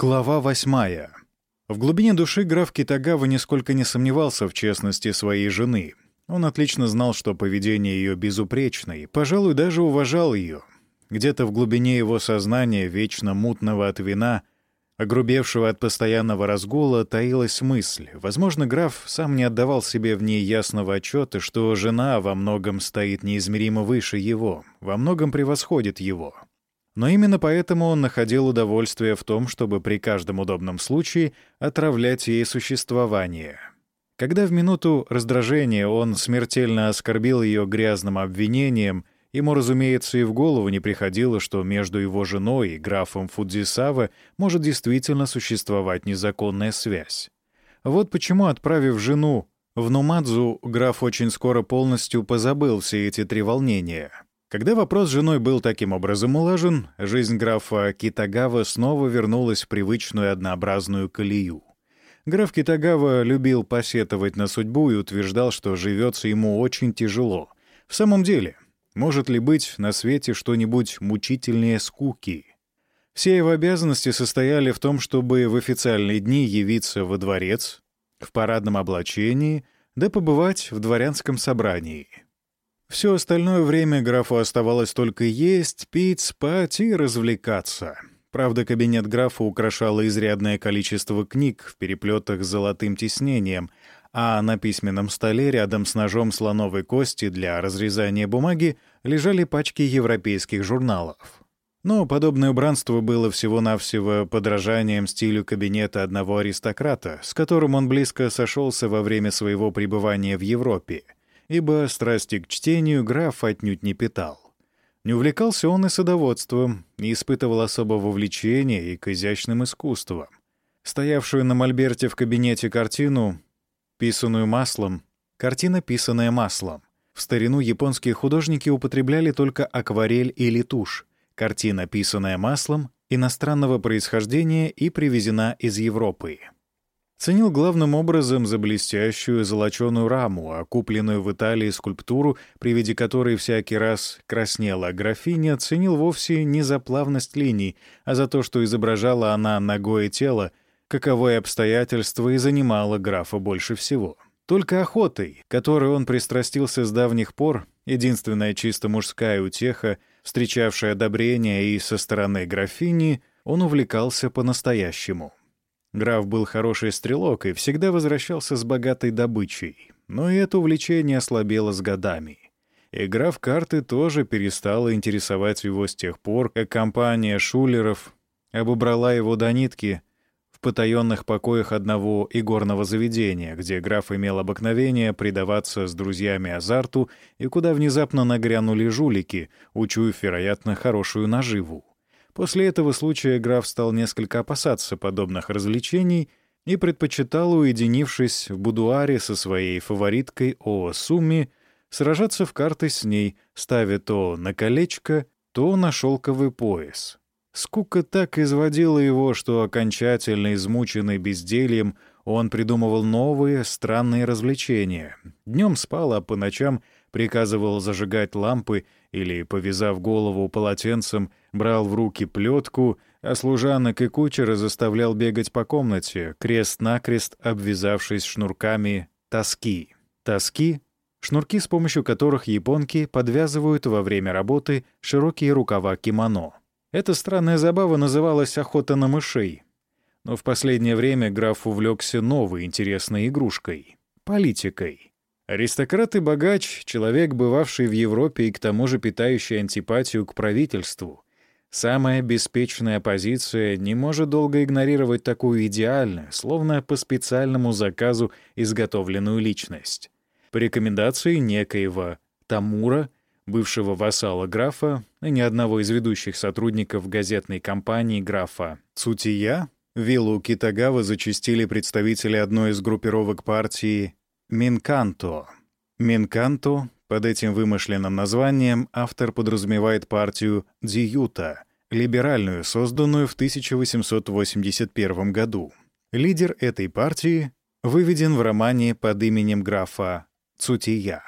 Глава восьмая. В глубине души граф Китагава нисколько не сомневался в честности своей жены. Он отлично знал, что поведение ее безупречно, и, пожалуй, даже уважал ее. Где-то в глубине его сознания, вечно мутного от вина, огрубевшего от постоянного разгула, таилась мысль. Возможно, граф сам не отдавал себе в ней ясного отчета, что жена во многом стоит неизмеримо выше его, во многом превосходит его — но именно поэтому он находил удовольствие в том, чтобы при каждом удобном случае отравлять ей существование. Когда в минуту раздражения он смертельно оскорбил ее грязным обвинением, ему, разумеется, и в голову не приходило, что между его женой и графом Фудзисава может действительно существовать незаконная связь. Вот почему, отправив жену в Нумадзу, граф очень скоро полностью позабыл все эти три волнения — когда вопрос с женой был таким образом улажен, жизнь графа Китагава снова вернулась в привычную однообразную колею. Граф Китагава любил посетовать на судьбу и утверждал, что живется ему очень тяжело. В самом деле, может ли быть на свете что-нибудь мучительнее скуки? Все его обязанности состояли в том, чтобы в официальные дни явиться во дворец, в парадном облачении, да побывать в дворянском собрании — все остальное время графу оставалось только есть, пить, спать и развлекаться. Правда, кабинет графа украшало изрядное количество книг в переплетах с золотым тиснением, а на письменном столе рядом с ножом слоновой кости для разрезания бумаги лежали пачки европейских журналов. Но подобное убранство было всего-навсего подражанием стилю кабинета одного аристократа, с которым он близко сошелся во время своего пребывания в Европе — ибо страсти к чтению граф отнюдь не питал. Не увлекался он и садоводством, не испытывал особого влечения и к изящным искусствам. Стоявшую на мольберте в кабинете картину, писанную маслом, картина, писанная маслом. В старину японские художники употребляли только акварель или тушь. Картина, писанная маслом, иностранного происхождения и привезена из Европы. Ценил главным образом за блестящую золоченую раму, а купленную в Италии скульптуру, при виде которой всякий раз краснела графиня, ценил вовсе не за плавность линий, а за то, что изображала она ногое тело, каковое обстоятельство и занимало графа больше всего. Только охотой, которой он пристрастился с давних пор, единственная чисто мужская утеха, встречавшая одобрение и со стороны графини, он увлекался по-настоящему. Граф был хороший стрелок и всегда возвращался с богатой добычей, но и это увлечение ослабело с годами. Игра в карты тоже перестала интересовать его с тех пор, как компания шулеров обобрала его до нитки в потаенных покоях одного игорного заведения, где граф имел обыкновение предаваться с друзьями азарту и куда внезапно нагрянули жулики, учуяв, вероятно, хорошую наживу. После этого случая граф стал несколько опасаться подобных развлечений и предпочитал, уединившись в будуаре со своей фавориткой О Сумми, сражаться в карты с ней, ставя то на колечко, то на шелковый пояс. Скука так изводила его, что, окончательно измученный бездельем, он придумывал новые, странные развлечения. Днем спал, а по ночам приказывал зажигать лампы или, повязав голову полотенцем, брал в руки плетку, а служанок и кучера заставлял бегать по комнате, крест-накрест обвязавшись шнурками тоски. Тоски — шнурки, с помощью которых японки подвязывают во время работы широкие рукава кимоно. Эта странная забава называлась «охота на мышей». Но в последнее время граф увлекся новой интересной игрушкой — политикой. Аристократ и богач, человек, бывавший в Европе и к тому же питающий антипатию к правительству. Самая беспечная оппозиция не может долго игнорировать такую идеальную, словно по специальному заказу изготовленную личность. По рекомендации некоего Тамура, бывшего вассала графа и ни одного из ведущих сотрудников газетной компании графа Цутия, виллу Китагава зачастили представители одной из группировок партии Минканто. Минканто под этим вымышленным названием автор подразумевает партию Диюта, либеральную, созданную в 1881 году. Лидер этой партии выведен в романе под именем графа Цутия.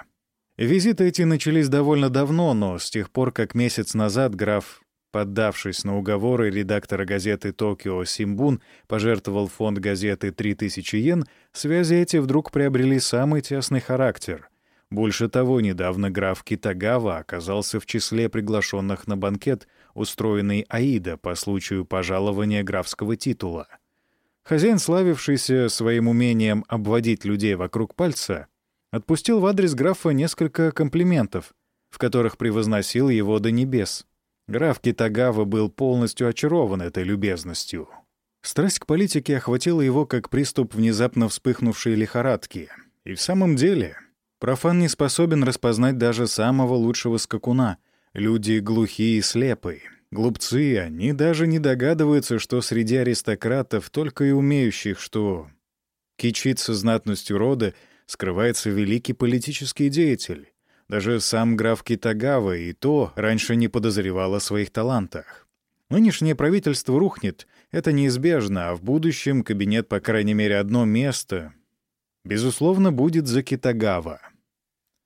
Визиты эти начались довольно давно, но с тех пор, как месяц назад граф Поддавшись на уговоры редактора газеты «Токио Симбун» пожертвовал фонд газеты 3000 йен, связи эти вдруг приобрели самый тесный характер. Больше того, недавно граф Китагава оказался в числе приглашенных на банкет, устроенный Аида по случаю пожалования графского титула. Хозяин, славившийся своим умением обводить людей вокруг пальца, отпустил в адрес графа несколько комплиментов, в которых превозносил его до небес — Граф Китагава был полностью очарован этой любезностью. Страсть к политике охватила его как приступ внезапно вспыхнувшей лихорадки. И в самом деле, профан не способен распознать даже самого лучшего скакуна. Люди глухие и слепые. Глупцы, они даже не догадываются, что среди аристократов, только и умеющих, что кичиться знатностью рода, скрывается великий политический деятель. Даже сам граф Китагава и то раньше не подозревал о своих талантах. Нынешнее правительство рухнет, это неизбежно, а в будущем кабинет, по крайней мере, одно место, безусловно, будет за Китагава.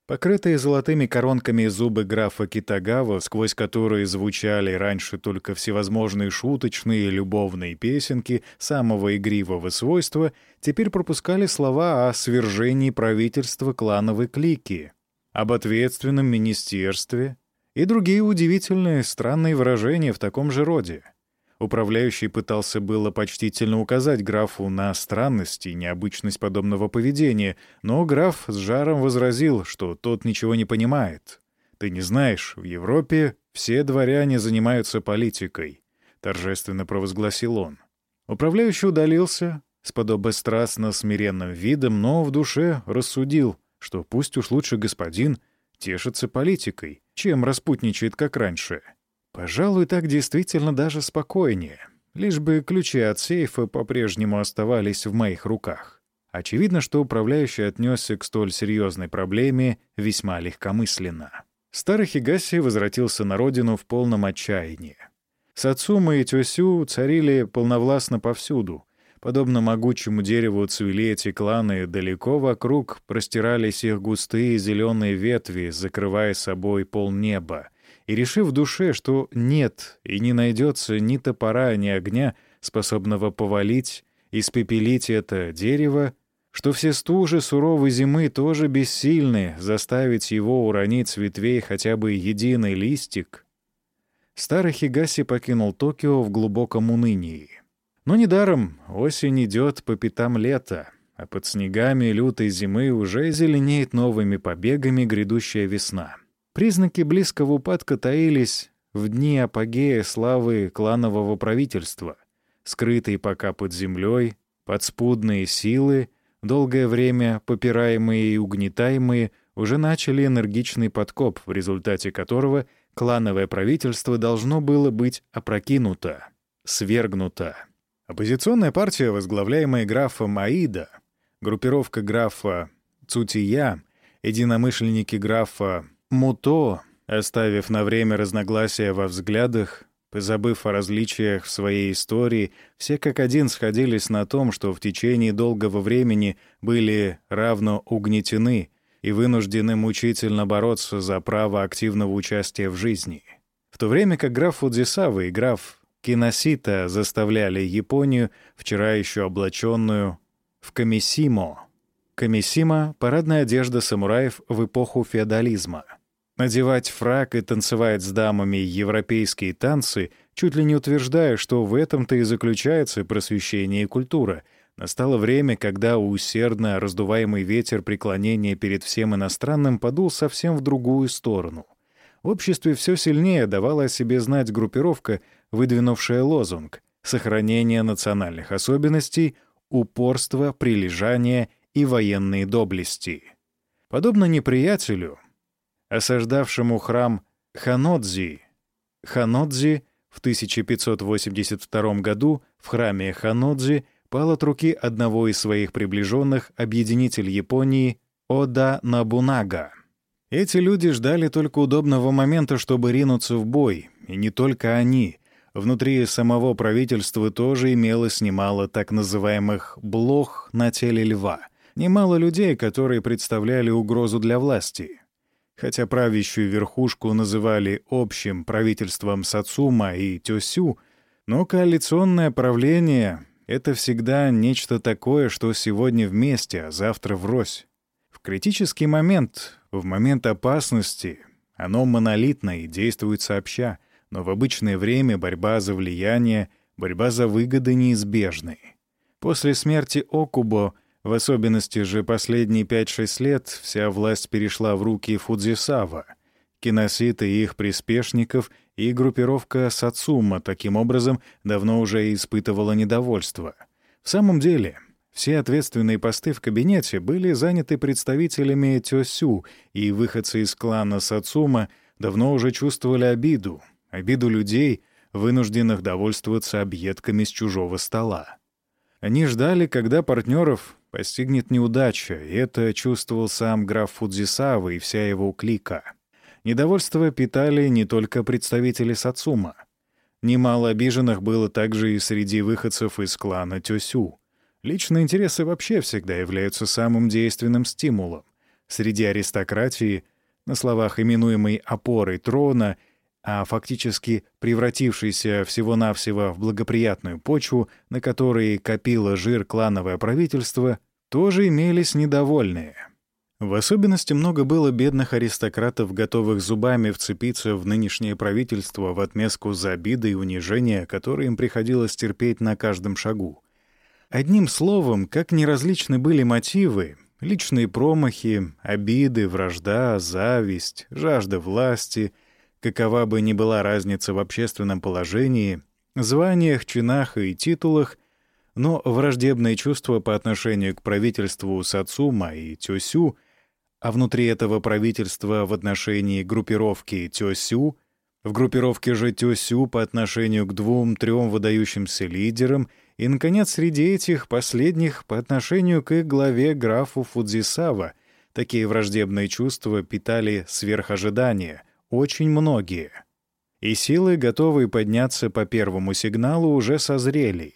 Покрытые золотыми коронками зубы графа Китагава, сквозь которые звучали раньше только всевозможные шуточные любовные песенки самого игривого свойства, теперь пропускали слова о свержении правительства клановой клики — об ответственном министерстве и другие удивительные странные выражения в таком же роде. Управляющий пытался было почтительно указать графу на странность и необычность подобного поведения, но граф с жаром возразил, что тот ничего не понимает. «Ты не знаешь, в Европе все дворяне занимаются политикой», — торжественно провозгласил он. Управляющий удалился с подобострастно смиренным видом, но в душе рассудил — что пусть уж лучше господин тешится политикой, чем распутничает, как раньше. Пожалуй, так действительно даже спокойнее, лишь бы ключи от сейфа по-прежнему оставались в моих руках. Очевидно, что управляющий отнесся к столь серьезной проблеме весьма легкомысленно. Старый Хигаси возвратился на родину в полном отчаянии. Сацума и Тёсю царили полновластно повсюду — Подобно могучему дереву цвели эти кланы, далеко вокруг простирались их густые зеленые ветви, закрывая собой полнеба. И решив в душе, что нет и не найдется ни топора, ни огня, способного повалить, испепелить это дерево, что все стужи суровой зимы тоже бессильны заставить его уронить с ветвей хотя бы единый листик, старый Хигаси покинул Токио в глубоком унынии. Но недаром осень идет по пятам лета, а под снегами лютой зимы уже зеленеет новыми побегами грядущая весна. Признаки близкого упадка таились в дни апогея славы кланового правительства, скрытые пока под землей, подспудные силы, долгое время попираемые и угнетаемые, уже начали энергичный подкоп, в результате которого клановое правительство должно было быть опрокинуто, свергнуто. Оппозиционная партия, возглавляемая графом Аида, группировка графа Цутия, единомышленники графа Муто, оставив на время разногласия во взглядах, позабыв о различиях в своей истории, все как один сходились на том, что в течение долгого времени были равно угнетены и вынуждены мучительно бороться за право активного участия в жизни. В то время как граф Фудзисава и граф Киносита заставляли Японию, вчера еще облаченную, в камисимо. Камисима — парадная одежда самураев в эпоху феодализма. Надевать фрак и танцевать с дамами европейские танцы, чуть ли не утверждая, что в этом-то и заключается просвещение и культура. Настало время, когда усердно раздуваемый ветер преклонения перед всем иностранным подул совсем в другую сторону. В обществе все сильнее давала о себе знать группировка, выдвинувшая лозунг «Сохранение национальных особенностей, упорство, прилежание и военные доблести». Подобно неприятелю, осаждавшему храм Ханодзи, Ханодзи в 1582 году в храме Ханодзи пал от руки одного из своих приближенных объединитель Японии Ода Набунага. Эти люди ждали только удобного момента, чтобы ринуться в бой, и не только они. Внутри самого правительства тоже имелось немало так называемых «блох» на теле льва, немало людей, которые представляли угрозу для власти. Хотя правящую верхушку называли общим правительством Сацума и Тёсю, но коалиционное правление — это всегда нечто такое, что сегодня вместе, а завтра врозь. В критический момент, в момент опасности, оно монолитно и действует сообща, но в обычное время борьба за влияние, борьба за выгоды неизбежны. После смерти Окубо, в особенности же последние 5-6 лет, вся власть перешла в руки Фудзисава, киноситы и их приспешников и группировка Сацума таким образом давно уже испытывала недовольство. В самом деле, все ответственные посты в кабинете были заняты представителями Тёсю, и выходцы из клана Сацума давно уже чувствовали обиду, обиду людей, вынужденных довольствоваться объедками с чужого стола. Они ждали, когда партнеров постигнет неудача, и это чувствовал сам граф Фудзисава и вся его клика. Недовольство питали не только представители Сацума. Немало обиженных было также и среди выходцев из клана Тёсю — Личные интересы вообще всегда являются самым действенным стимулом. Среди аристократии, на словах именуемой «опорой трона», а фактически превратившейся всего-навсего в благоприятную почву, на которой копило жир клановое правительство, тоже имелись недовольные. В особенности много было бедных аристократов, готовых зубами вцепиться в нынешнее правительство в отместку за обиды и унижения, которые им приходилось терпеть на каждом шагу. Одним словом, как неразличны были мотивы, личные промахи, обиды, вражда, зависть, жажда власти, какова бы ни была разница в общественном положении, званиях, чинах и титулах, но враждебное чувство по отношению к правительству Сацума и Тёсю, а внутри этого правительства в отношении группировки Тёсю, в группировке же Тёсю по отношению к двум-трем выдающимся лидерам — и, наконец, среди этих последних по отношению к их главе графу Фудзисава такие враждебные чувства питали сверхожидания, очень многие. И силы, готовые подняться по первому сигналу, уже созрели.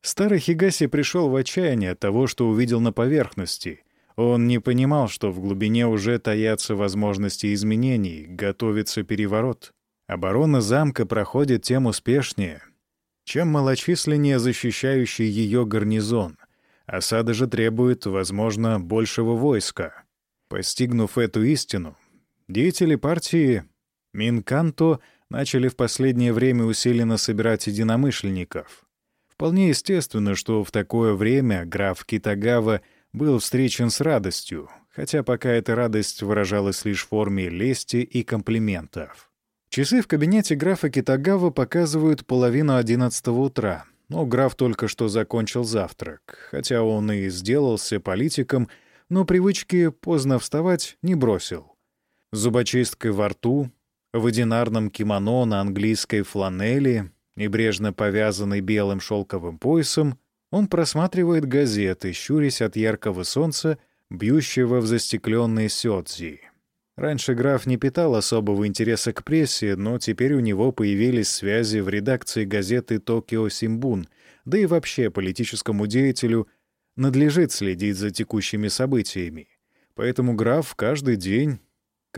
Старый Хигаси пришел в отчаяние от того, что увидел на поверхности. Он не понимал, что в глубине уже таятся возможности изменений, готовится переворот. Оборона замка проходит тем успешнее, чем малочисленнее защищающий ее гарнизон. Осада же требует, возможно, большего войска. Постигнув эту истину, деятели партии Минканто начали в последнее время усиленно собирать единомышленников. Вполне естественно, что в такое время граф Китагава был встречен с радостью, хотя пока эта радость выражалась лишь в форме лести и комплиментов. Часы в кабинете графа Китагава показывают половину одиннадцатого утра. Но граф только что закончил завтрак. Хотя он и сделался политиком, но привычки поздно вставать не бросил. Зубочисткой во рту, в одинарном кимоно на английской фланели, небрежно повязанный белым шелковым поясом, он просматривает газеты, щурясь от яркого солнца, бьющего в застекленные сёдзи. Раньше граф не питал особого интереса к прессе, но теперь у него появились связи в редакции газеты «Токио Симбун», да и вообще политическому деятелю надлежит следить за текущими событиями. Поэтому граф каждый день,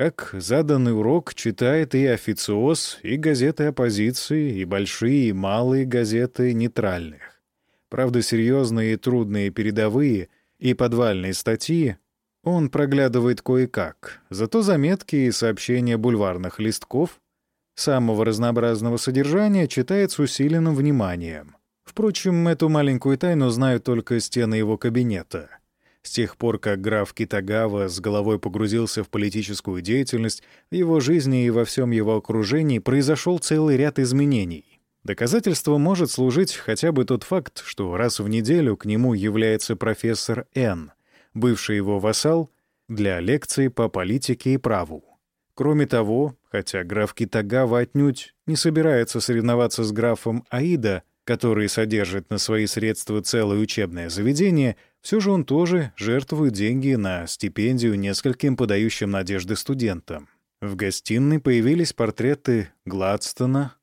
как заданный урок, читает и официоз, и газеты оппозиции, и большие, и малые газеты нейтральных. Правда, серьезные и трудные передовые и подвальные статьи он проглядывает кое-как, зато заметки и сообщения бульварных листков самого разнообразного содержания читает с усиленным вниманием. Впрочем, эту маленькую тайну знают только стены его кабинета. С тех пор, как граф Китагава с головой погрузился в политическую деятельность, в его жизни и во всем его окружении произошел целый ряд изменений. Доказательством может служить хотя бы тот факт, что раз в неделю к нему является профессор Н — бывший его вассал, для лекции по политике и праву. Кроме того, хотя граф Китагава отнюдь не собирается соревноваться с графом Аида, который содержит на свои средства целое учебное заведение, все же он тоже жертвует деньги на стипендию нескольким подающим надежды студентам. В гостиной появились портреты Гладстона,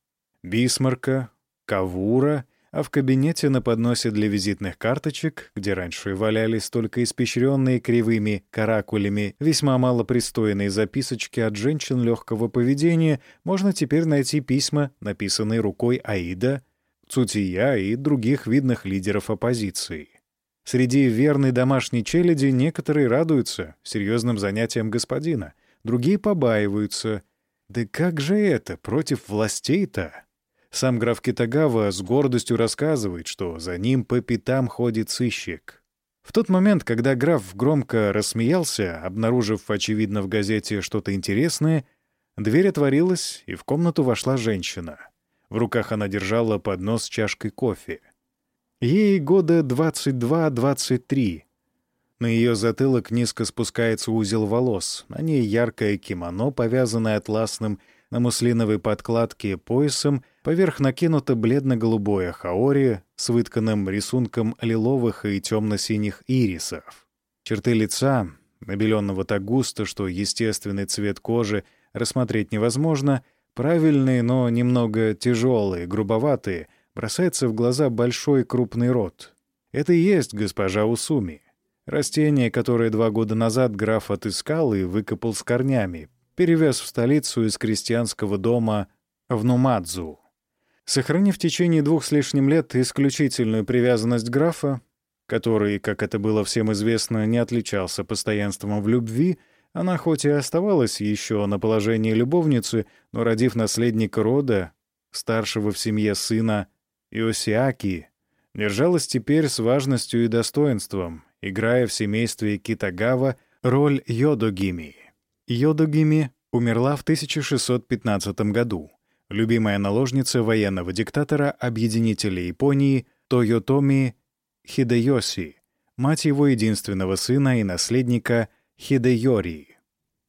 Бисмарка, Кавура, а в кабинете на подносе для визитных карточек, где раньше валялись только испещренные кривыми каракулями весьма малопристойные записочки от женщин легкого поведения, можно теперь найти письма, написанные рукой Аида, Цутия и других видных лидеров оппозиции. Среди верной домашней челяди некоторые радуются серьезным занятиям господина, другие побаиваются. Да как же это против властей-то? Сам граф Китагава с гордостью рассказывает, что за ним по пятам ходит сыщик. В тот момент, когда граф громко рассмеялся, обнаружив, очевидно, в газете что-то интересное, дверь отворилась, и в комнату вошла женщина. В руках она держала поднос с чашкой кофе. Ей года 22-23. На ее затылок низко спускается узел волос, на ней яркое кимоно, повязанное атласным на муслиновой подкладке поясом, поверх накинуто бледно-голубое хаори с вытканным рисунком лиловых и темно-синих ирисов. Черты лица, набеленного так густо, что естественный цвет кожи рассмотреть невозможно, правильные, но немного тяжелые, грубоватые, бросается в глаза большой крупный рот. Это и есть госпожа Усуми. Растение, которое два года назад граф отыскал и выкопал с корнями, перевез в столицу из крестьянского дома в Нумадзу. Сохранив в течение двух с лишним лет исключительную привязанность графа, который, как это было всем известно, не отличался постоянством в любви, она хоть и оставалась еще на положении любовницы, но, родив наследника рода, старшего в семье сына Иосиаки, держалась теперь с важностью и достоинством, играя в семействе Китагава роль Йодогими. Йодогими умерла в 1615 году. Любимая наложница военного диктатора, объединителя Японии Тойотоми Хидеоси, мать его единственного сына и наследника Хидеори.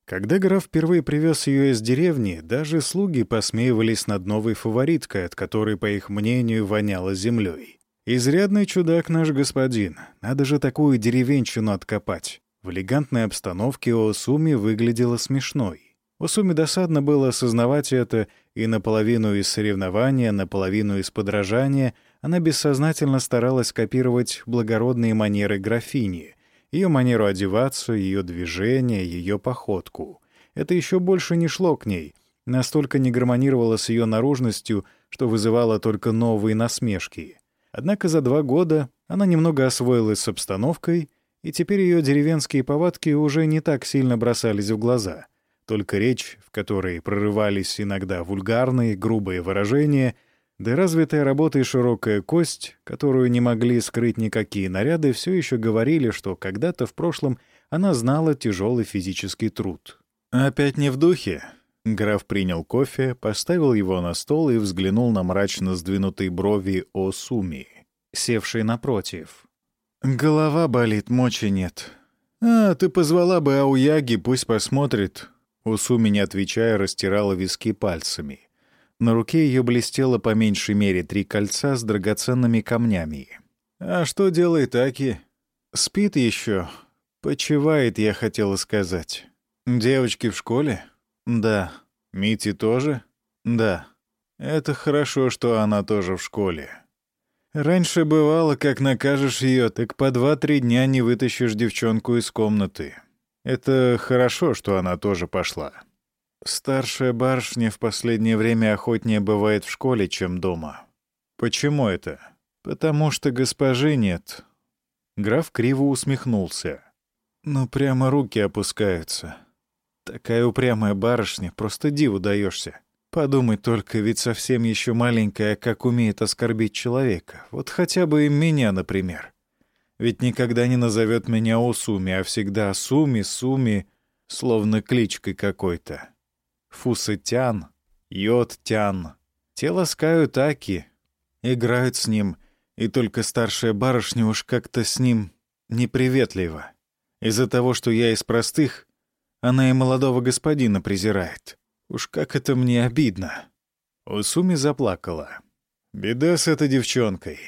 Когда граф впервые привез ее из деревни, даже слуги посмеивались над новой фавориткой, от которой, по их мнению, воняло землей. «Изрядный чудак наш господин. Надо же такую деревенщину откопать». В элегантной обстановке Осуми выглядела смешной. Осуми досадно было осознавать это, и наполовину из соревнования, наполовину из подражания она бессознательно старалась копировать благородные манеры графини, ее манеру одеваться, ее движения, ее походку. Это еще больше не шло к ней, настолько не гармонировало с ее наружностью, что вызывало только новые насмешки. Однако за два года она немного освоилась с обстановкой — и теперь ее деревенские повадки уже не так сильно бросались в глаза. Только речь, в которой прорывались иногда вульгарные, грубые выражения, да развитая работа и широкая кость, которую не могли скрыть никакие наряды, все еще говорили, что когда-то в прошлом она знала тяжелый физический труд. «Опять не в духе?» Граф принял кофе, поставил его на стол и взглянул на мрачно сдвинутые брови Осуми, севшей напротив. «Голова болит, мочи нет». «А, ты позвала бы Ауяги, пусть посмотрит». Усуми, не отвечая, растирала виски пальцами. На руке ее блестело по меньшей мере три кольца с драгоценными камнями. «А что делает Аки?» «Спит еще. Почивает, я хотела сказать». «Девочки в школе?» «Да». «Мити тоже?» «Да». «Это хорошо, что она тоже в школе. Раньше бывало, как накажешь ее, так по два-три дня не вытащишь девчонку из комнаты. Это хорошо, что она тоже пошла. Старшая барышня в последнее время охотнее бывает в школе, чем дома. Почему это? Потому что госпожи нет. Граф криво усмехнулся. Ну, прямо руки опускаются. Такая упрямая барышня, просто диву даешься. Подумай только, ведь совсем еще маленькая, как умеет оскорбить человека. Вот хотя бы и меня, например. Ведь никогда не назовет меня Осуми, а всегда Суми, Суми, словно кличкой какой-то. Фусытян, Йодтян. Те ласкают Аки, играют с ним, и только старшая барышня уж как-то с ним неприветлива. Из-за того, что я из простых, она и молодого господина презирает. Уж как это мне обидно. Усуми заплакала. Беда с этой девчонкой.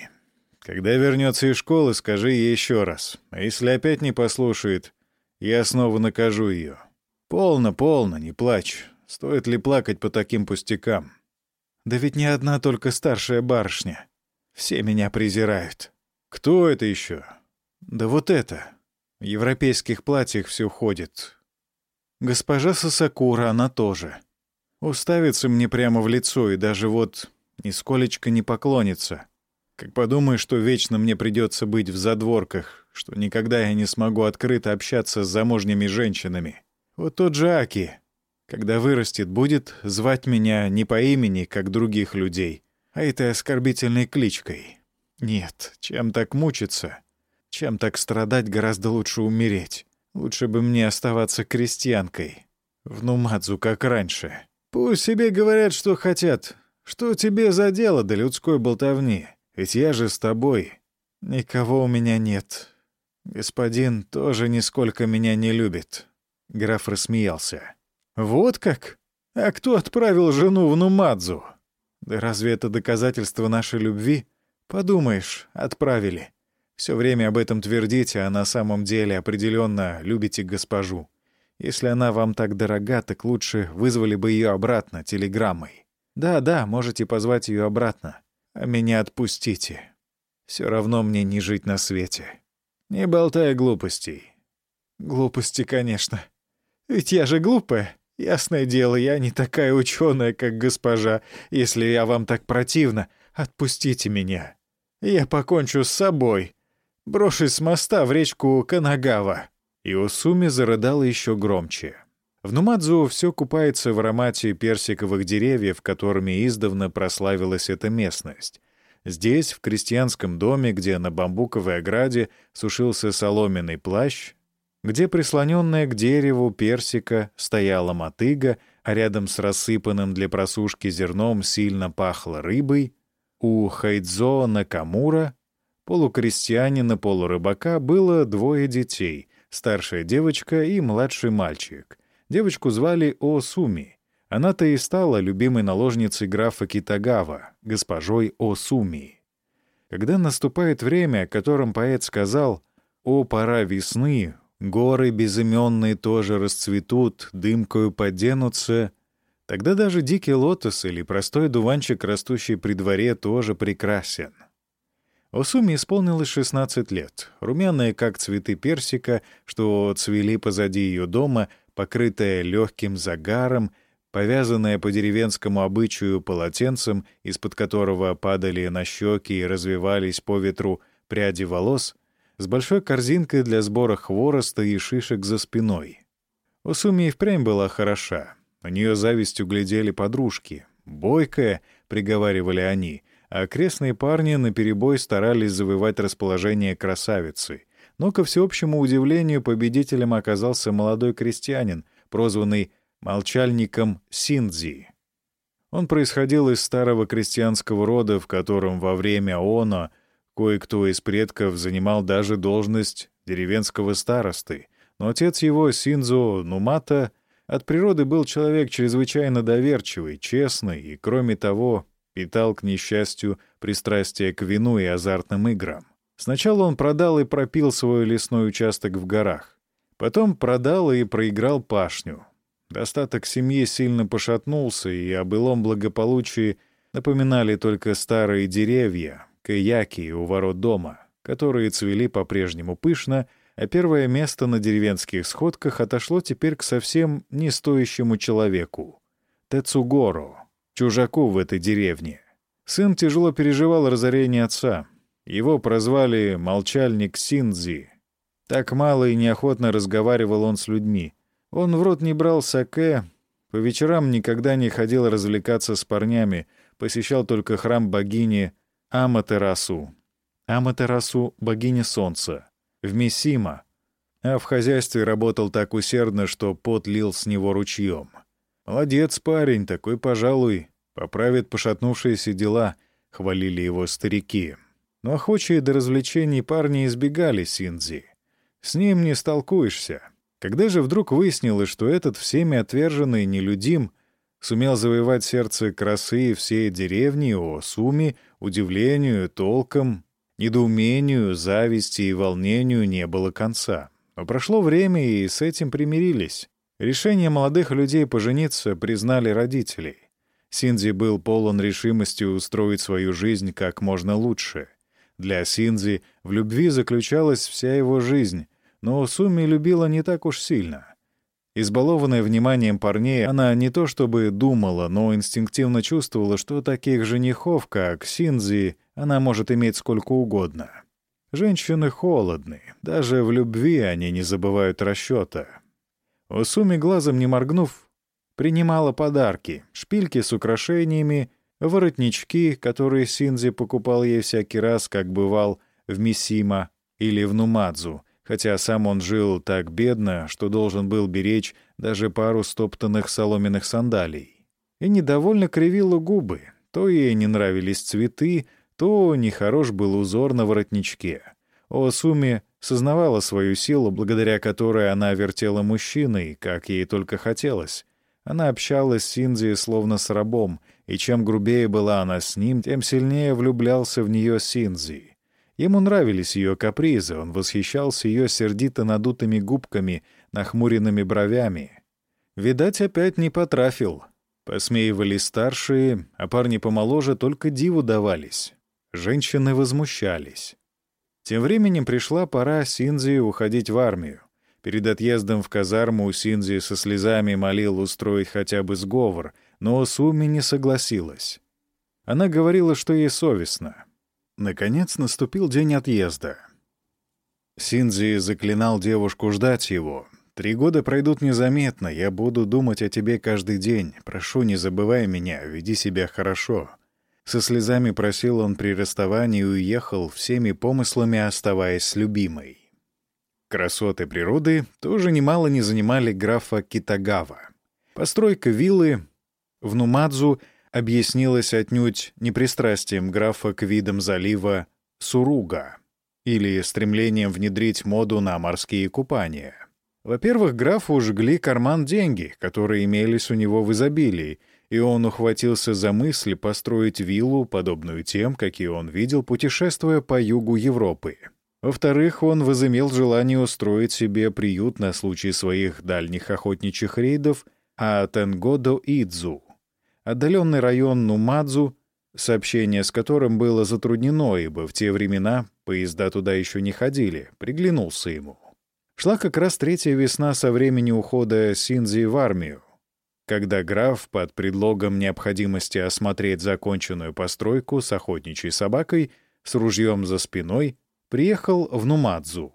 Когда вернется из школы, скажи ей еще раз. А если опять не послушает, я снова накажу ее. Полно, полно, не плачь. Стоит ли плакать по таким пустякам? Да ведь не одна только старшая барышня. Все меня презирают. Кто это еще? Да вот это. В европейских платьях все ходит. Госпожа Сосакура, она тоже. Уставится мне прямо в лицо и даже вот нисколечко не поклонится. Как подумаешь, что вечно мне придется быть в задворках, что никогда я не смогу открыто общаться с замужними женщинами. Вот тот же Аки, когда вырастет, будет звать меня не по имени, как других людей, а этой оскорбительной кличкой. Нет, чем так мучиться? Чем так страдать, гораздо лучше умереть. Лучше бы мне оставаться крестьянкой. В Нумадзу, как раньше. Пусть себе говорят, что хотят. Что тебе за дело до людской болтовни? Ведь я же с тобой. Никого у меня нет. Господин тоже нисколько меня не любит. Граф рассмеялся. Вот как? А кто отправил жену в Нумадзу? Да разве это доказательство нашей любви? Подумаешь, отправили. Все время об этом твердите, а на самом деле определенно любите госпожу. Если она вам так дорога, так лучше вызвали бы ее обратно телеграммой. Да-да, можете позвать ее обратно. А меня отпустите. Все равно мне не жить на свете. Не болтай глупостей. Глупости, конечно. Ведь я же глупая. Ясное дело, я не такая ученая, как госпожа. Если я вам так противна, отпустите меня. Я покончу с собой. Брошусь с моста в речку Канагава». И Усуми зарыдала еще громче. В Нумадзу все купается в аромате персиковых деревьев, которыми издавна прославилась эта местность. Здесь, в крестьянском доме, где на бамбуковой ограде сушился соломенный плащ, где прислоненная к дереву персика стояла мотыга, а рядом с рассыпанным для просушки зерном сильно пахло рыбой, у Хайдзо Накамура, полукрестьянина, полурыбака, было двое детей — старшая девочка и младший мальчик. Девочку звали Осуми. Она-то и стала любимой наложницей графа Китагава, госпожой Осуми. Когда наступает время, о котором поэт сказал «О, пора весны, горы безыменные тоже расцветут, дымкою поденутся», Тогда даже дикий лотос или простой дуванчик, растущий при дворе, тоже прекрасен. Осуми исполнилось 16 лет, румяная, как цветы персика, что цвели позади ее дома, покрытая легким загаром, повязанная по деревенскому обычаю полотенцем, из-под которого падали на щеки и развивались по ветру пряди волос, с большой корзинкой для сбора хвороста и шишек за спиной. Осуми и впрямь была хороша. На нее завистью глядели подружки. «Бойкая», — приговаривали они, а окрестные парни наперебой старались завоевать расположение красавицы. Но, ко всеобщему удивлению, победителем оказался молодой крестьянин, прозванный молчальником Синдзи. Он происходил из старого крестьянского рода, в котором во время Оно кое-кто из предков занимал даже должность деревенского старосты, но отец его, Синзо Нумата, от природы был человек чрезвычайно доверчивый, честный и, кроме того, питал, к несчастью, пристрастие к вину и азартным играм. Сначала он продал и пропил свой лесной участок в горах. Потом продал и проиграл пашню. Достаток семьи сильно пошатнулся, и о былом благополучии напоминали только старые деревья, каяки у ворот дома, которые цвели по-прежнему пышно — а первое место на деревенских сходках отошло теперь к совсем не стоящему человеку — Тецугору, чужаку в этой деревне. Сын тяжело переживал разорение отца. Его прозвали «молчальник Синдзи». Так мало и неохотно разговаривал он с людьми. Он в рот не брал саке, по вечерам никогда не ходил развлекаться с парнями, посещал только храм богини Аматерасу. Аматерасу — богиня солнца в Миссима, а в хозяйстве работал так усердно, что пот лил с него ручьем. «Молодец, парень, такой, пожалуй, поправит пошатнувшиеся дела», — хвалили его старики. Но охочие до развлечений парни избегали Синдзи. С ним не столкуешься. Когда же вдруг выяснилось, что этот всеми отверженный нелюдим сумел завоевать сердце красы всей деревни о Суми, удивлению, толком, Недоумению, зависти и волнению не было конца. Но прошло время, и с этим примирились. Решение молодых людей пожениться признали родителей. Синзи был полон решимости устроить свою жизнь как можно лучше. Для Синзи в любви заключалась вся его жизнь, но Суми любила не так уж сильно. Избалованная вниманием парней, она не то чтобы думала, но инстинктивно чувствовала, что таких женихов, как Синзи, она может иметь сколько угодно. Женщины холодны, даже в любви они не забывают расчета. Усуми, глазом не моргнув, принимала подарки, шпильки с украшениями, воротнички, которые Синзи покупал ей всякий раз, как бывал в Мисима или в Нумадзу, хотя сам он жил так бедно, что должен был беречь даже пару стоптанных соломенных сандалий. И недовольно кривила губы. То ей не нравились цветы, то нехорош был узор на воротничке. Осуми сознавала свою силу, благодаря которой она вертела мужчиной, как ей только хотелось. Она общалась с Синзи словно с рабом, и чем грубее была она с ним, тем сильнее влюблялся в нее Синзи. Ему нравились ее капризы, он восхищался ее сердито надутыми губками, нахмуренными бровями. Видать, опять не потрафил. Посмеивались старшие, а парни помоложе только диву давались. Женщины возмущались. Тем временем пришла пора Синзи уходить в армию. Перед отъездом в казарму Синзи со слезами молил устроить хотя бы сговор, но Суми не согласилась. Она говорила, что ей совестно. Наконец наступил день отъезда. Синзи заклинал девушку ждать его. «Три года пройдут незаметно, я буду думать о тебе каждый день. Прошу, не забывай меня, веди себя хорошо». Со слезами просил он при расставании и уехал, всеми помыслами оставаясь любимой. Красоты природы тоже немало не занимали графа Китагава. Постройка виллы в Нумадзу объяснилось отнюдь не пристрастием графа к видам залива Суруга или стремлением внедрить моду на морские купания. Во-первых, графу жгли карман деньги, которые имелись у него в изобилии, и он ухватился за мысль построить виллу, подобную тем, какие он видел, путешествуя по югу Европы. Во-вторых, он возымел желание устроить себе приют на случай своих дальних охотничьих рейдов а Тенгодо-Идзу, отдаленный район Нумадзу, сообщение с которым было затруднено, ибо в те времена поезда туда еще не ходили, приглянулся ему. Шла как раз третья весна со времени ухода Синзи в армию, когда граф под предлогом необходимости осмотреть законченную постройку с охотничьей собакой с ружьем за спиной приехал в Нумадзу.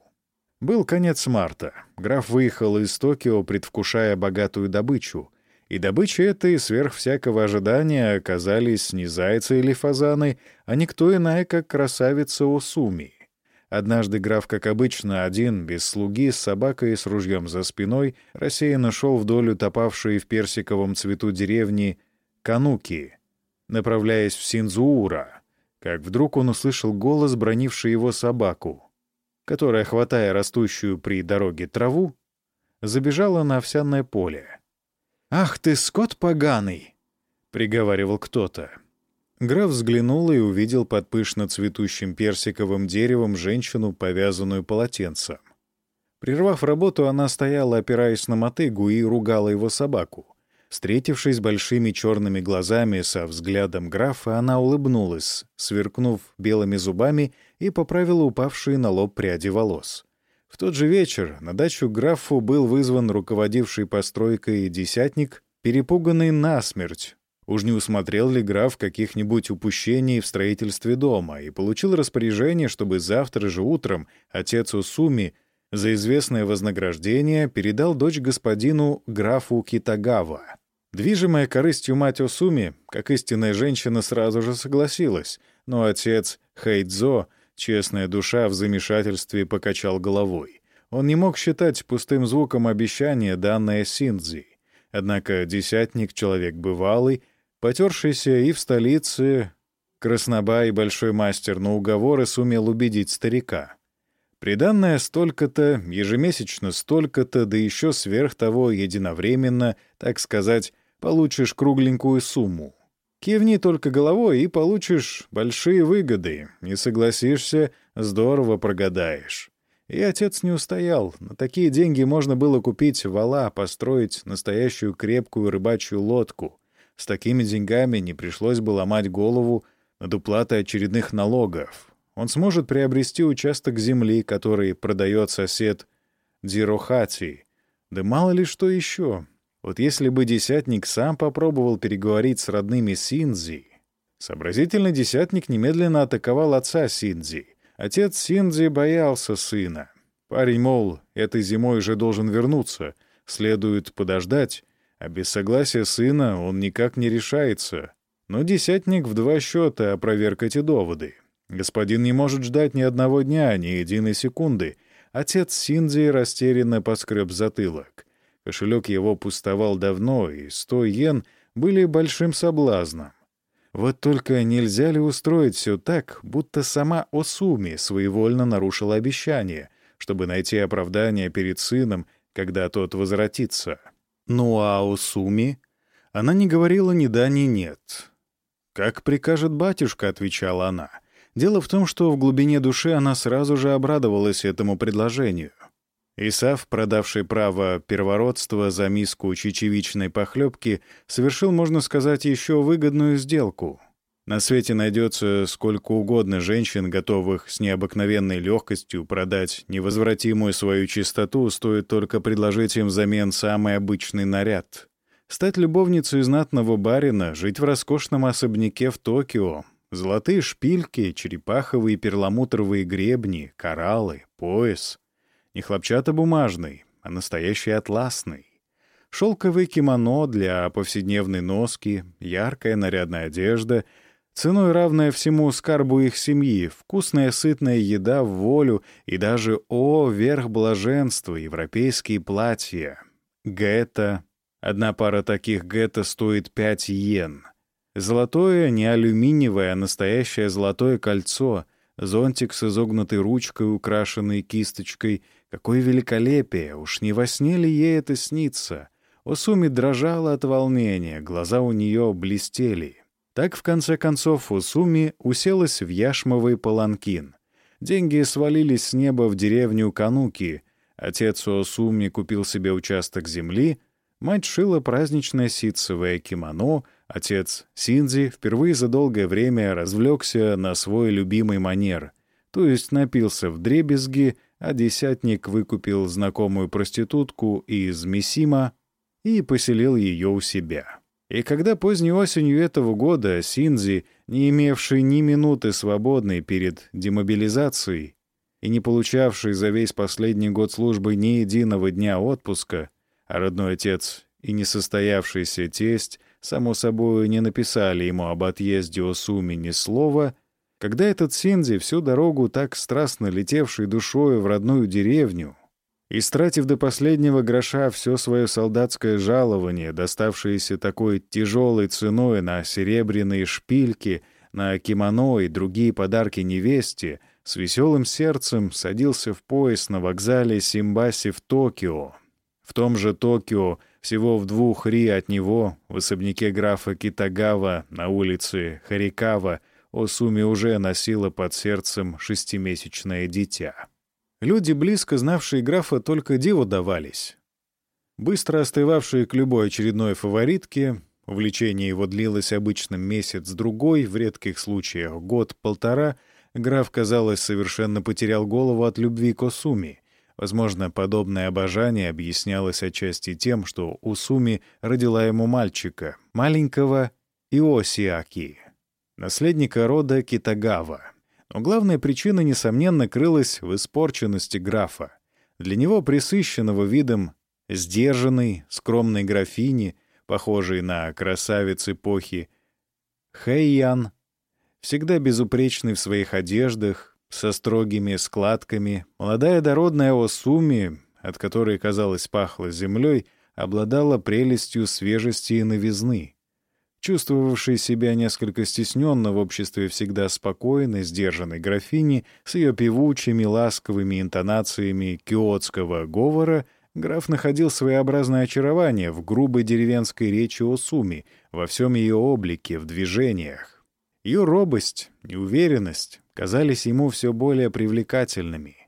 Был конец марта. Граф выехал из Токио, предвкушая богатую добычу, и добычей этой, сверх всякого ожидания, оказались не зайцы или фазаны, а никто иная, как красавица Усуми. Однажды граф, как обычно, один, без слуги, с собакой и с ружьем за спиной, рассеянно шел вдоль утопавшей в персиковом цвету деревни Кануки, направляясь в Синзуура, как вдруг он услышал голос, бронивший его собаку, которая, хватая растущую при дороге траву, забежала на овсяное поле. «Ах ты, скот поганый!» — приговаривал кто-то. Граф взглянул и увидел под пышно цветущим персиковым деревом женщину, повязанную полотенцем. Прервав работу, она стояла, опираясь на мотыгу, и ругала его собаку. Встретившись большими черными глазами со взглядом графа, она улыбнулась, сверкнув белыми зубами, и поправила упавшие на лоб пряди волос. В тот же вечер на дачу графу был вызван руководивший постройкой десятник, перепуганный насмерть. Уж не усмотрел ли граф каких-нибудь упущений в строительстве дома и получил распоряжение, чтобы завтра же утром отец Усуми за известное вознаграждение передал дочь господину графу Китагава. Движимая корыстью мать Осуми, как истинная женщина, сразу же согласилась, но отец Хайдзо Честная душа в замешательстве покачал головой. Он не мог считать пустым звуком обещание, данное Синдзи. Однако десятник — человек бывалый, потершийся и в столице, красноба и большой мастер на уговоры сумел убедить старика. Приданное столько-то, ежемесячно столько-то, да еще сверх того единовременно, так сказать, получишь кругленькую сумму. Кивни только головой и получишь большие выгоды. Не согласишься — здорово прогадаешь. И отец не устоял. На такие деньги можно было купить вала, построить настоящую крепкую рыбачью лодку. С такими деньгами не пришлось бы ломать голову над уплатой очередных налогов. Он сможет приобрести участок земли, который продает сосед Дзирохати. Да мало ли что еще. Вот если бы десятник сам попробовал переговорить с родными Синдзи... Сообразительный десятник немедленно атаковал отца Синдзи. Отец Синдзи боялся сына. Парень, мол, этой зимой уже должен вернуться, следует подождать, а без согласия сына он никак не решается. Но десятник в два счета опроверг эти доводы. Господин не может ждать ни одного дня, ни единой секунды. Отец Синдзи растерянно поскреб затылок. Кошелек его пустовал давно, и сто йен были большим соблазном. Вот только нельзя ли устроить все так, будто сама Осуми своевольно нарушила обещание, чтобы найти оправдание перед сыном, когда тот возвратится? Ну а Осуми? Она не говорила ни да, ни нет. «Как прикажет батюшка», — отвечала она. Дело в том, что в глубине души она сразу же обрадовалась этому предложению. Исав, продавший право первородства за миску чечевичной похлебки, совершил, можно сказать, еще выгодную сделку. На свете найдется сколько угодно женщин, готовых с необыкновенной легкостью продать невозвратимую свою чистоту, стоит только предложить им взамен самый обычный наряд. Стать любовницей знатного барина, жить в роскошном особняке в Токио, золотые шпильки, черепаховые перламутровые гребни, кораллы, пояс — не хлопчатобумажный, а настоящий атласный. Шелковое кимоно для повседневной носки, яркая нарядная одежда, ценой равная всему скарбу их семьи, вкусная сытная еда в волю и даже, о, верх блаженства, европейские платья. Гетто. Одна пара таких гетто стоит 5 йен. Золотое, не алюминиевое, а настоящее золотое кольцо — Зонтик с изогнутой ручкой, украшенной кисточкой. Какое великолепие! Уж не во сне ли ей это снится? Осуми дрожала от волнения, глаза у нее блестели. Так, в конце концов, Усуми уселась в яшмовый паланкин. Деньги свалились с неба в деревню Кануки. Отец Осуми купил себе участок земли, мать шила праздничное ситцевое кимоно — Отец Синдзи впервые за долгое время развлекся на свой любимый манер, то есть напился в дребезги, а десятник выкупил знакомую проститутку из Мисима и поселил ее у себя. И когда поздней осенью этого года Синдзи, не имевший ни минуты свободной перед демобилизацией и не получавший за весь последний год службы ни единого дня отпуска, а родной отец и несостоявшийся тесть само собой, не написали ему об отъезде Осуми ни слова, когда этот Синзи всю дорогу так страстно летевший душою в родную деревню, истратив до последнего гроша все свое солдатское жалование, доставшееся такой тяжелой ценой на серебряные шпильки, на кимоно и другие подарки невесте, с веселым сердцем садился в поезд на вокзале Симбаси в Токио. В том же Токио всего в двух ри от него, в особняке графа Китагава на улице Харикава, Осуми уже носила под сердцем шестимесячное дитя. Люди, близко знавшие графа, только диву давались. Быстро остывавшие к любой очередной фаворитке, увлечение его длилось обычно месяц-другой, в редких случаях год-полтора, граф, казалось, совершенно потерял голову от любви к Осуми — Возможно, подобное обожание объяснялось отчасти тем, что Усуми родила ему мальчика, маленького Иосиаки, наследника рода Китагава. Но главная причина, несомненно, крылась в испорченности графа. Для него, присыщенного видом сдержанной, скромной графини, похожей на красавиц эпохи, Хэйян, всегда безупречный в своих одеждах, со строгими складками, молодая дородная Осуми, от которой, казалось, пахло землей, обладала прелестью свежести и новизны. Чувствовавшей себя несколько стесненно в обществе всегда спокойной, сдержанной графини, с ее певучими, ласковыми интонациями киотского говора, граф находил своеобразное очарование в грубой деревенской речи Осуми, во всем ее облике, в движениях. Ее робость, неуверенность, казались ему все более привлекательными.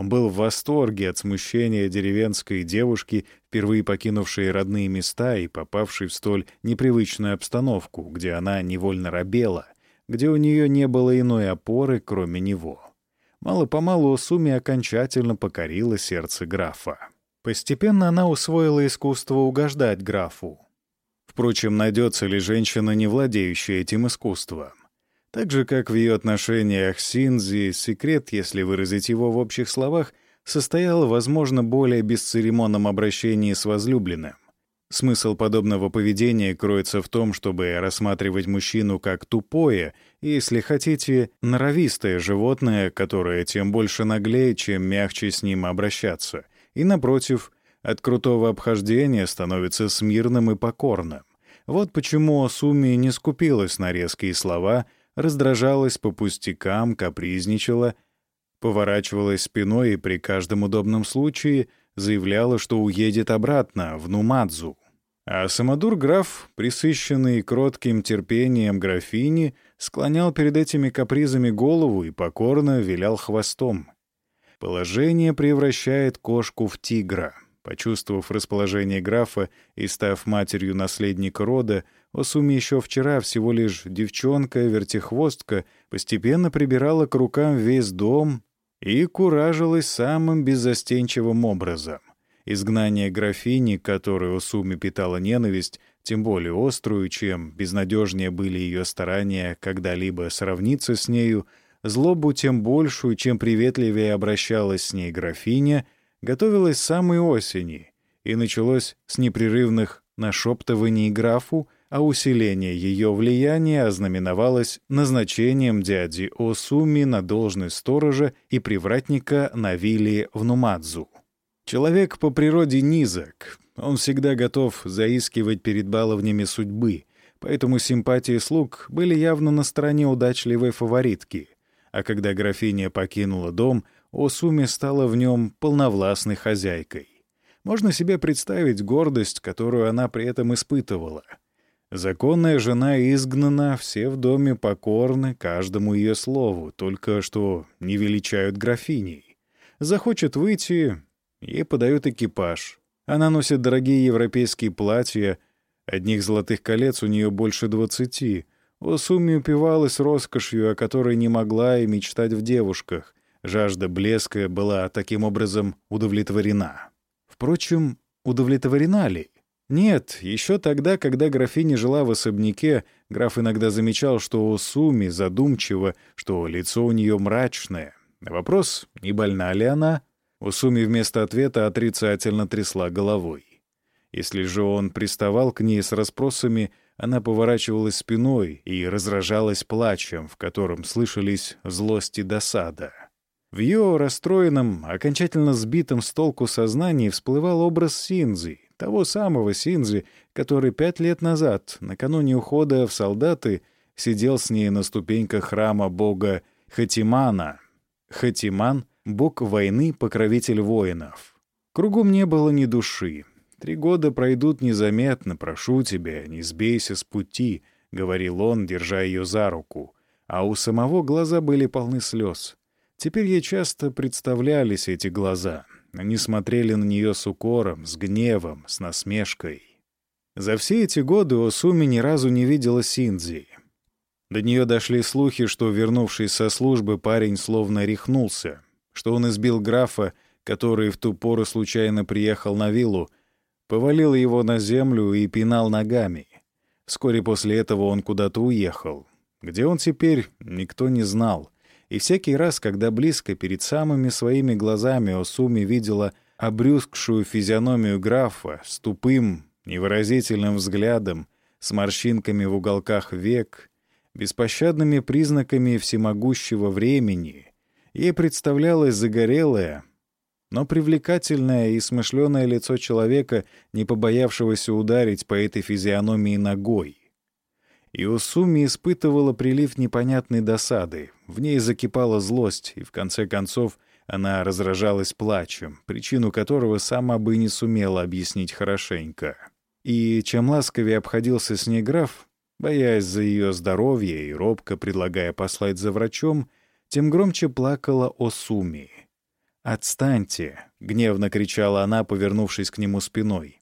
Он был в восторге от смущения деревенской девушки, впервые покинувшей родные места и попавшей в столь непривычную обстановку, где она невольно робела, где у нее не было иной опоры, кроме него. Мало-помалу Суми окончательно покорила сердце графа. Постепенно она усвоила искусство угождать графу. Впрочем, найдется ли женщина, не владеющая этим искусством? Так же, как в ее отношениях с Синзи, секрет, если выразить его в общих словах, состоял, возможно, более бесцеремонном обращении с возлюбленным. Смысл подобного поведения кроется в том, чтобы рассматривать мужчину как тупое если хотите, норовистое животное, которое тем больше наглее, чем мягче с ним обращаться, и, напротив, от крутого обхождения становится смирным и покорным. Вот почему Осуми не скупилась на резкие слова — раздражалась по пустякам, капризничала, поворачивалась спиной и при каждом удобном случае заявляла, что уедет обратно, в Нумадзу. А самодур-граф, присыщенный кротким терпением графини, склонял перед этими капризами голову и покорно вилял хвостом. Положение превращает кошку в тигра. Почувствовав расположение графа и став матерью наследника рода, Осуми еще вчера всего лишь девчонка-вертихвостка постепенно прибирала к рукам весь дом и куражилась самым беззастенчивым образом. Изгнание графини, которой Осуми питала ненависть, тем более острую, чем безнадежнее были ее старания когда-либо сравниться с нею, злобу тем большую, чем приветливее обращалась с ней графиня, готовилась самой осени, и началось с непрерывных нашептываний графу, а усиление ее влияния ознаменовалось назначением дяди Осуми на должность сторожа и привратника на вилле в Нумадзу. Человек по природе низок, он всегда готов заискивать перед баловнями судьбы, поэтому симпатии слуг были явно на стороне удачливой фаворитки, а когда графиня покинула дом, Осуми стала в нем полновластной хозяйкой. Можно себе представить гордость, которую она при этом испытывала — Законная жена изгнана, все в доме покорны каждому ее слову, только что не величают графиней. Захочет выйти, ей подают экипаж. Она носит дорогие европейские платья, одних золотых колец у нее больше двадцати. О сумме упивалась роскошью, о которой не могла и мечтать в девушках. Жажда блеска была таким образом удовлетворена. Впрочем, удовлетворена ли? Нет, еще тогда, когда графиня жила в особняке, граф иногда замечал, что Суми задумчиво, что лицо у нее мрачное. вопрос, не больна ли она, у Суми вместо ответа отрицательно трясла головой. Если же он приставал к ней с расспросами, она поворачивалась спиной и разражалась плачем, в котором слышались злость и досада. В ее расстроенном, окончательно сбитом с толку сознании всплывал образ Синзи, того самого Синзи, который пять лет назад, накануне ухода в солдаты, сидел с ней на ступеньках храма бога Хатимана. Хатиман — бог войны, покровитель воинов. Кругом не было ни души. «Три года пройдут незаметно, прошу тебя, не сбейся с пути», — говорил он, держа ее за руку. А у самого глаза были полны слез. Теперь ей часто представлялись эти глаза — они смотрели на нее с укором, с гневом, с насмешкой. За все эти годы Осуми ни разу не видела Синдзи. До нее дошли слухи, что, вернувшись со службы, парень словно рехнулся, что он избил графа, который в ту пору случайно приехал на виллу, повалил его на землю и пинал ногами. Вскоре после этого он куда-то уехал. Где он теперь, никто не знал — и всякий раз, когда близко перед самыми своими глазами Осуми видела обрюзгшую физиономию графа с тупым, невыразительным взглядом, с морщинками в уголках век, беспощадными признаками всемогущего времени, ей представлялось загорелое, но привлекательное и смышленое лицо человека, не побоявшегося ударить по этой физиономии ногой. И Усуми испытывала прилив непонятной досады. В ней закипала злость, и в конце концов она разражалась плачем, причину которого сама бы не сумела объяснить хорошенько. И чем ласковее обходился с ней граф, боясь за ее здоровье и робко предлагая послать за врачом, тем громче плакала Осуми. «Отстаньте!» — гневно кричала она, повернувшись к нему спиной.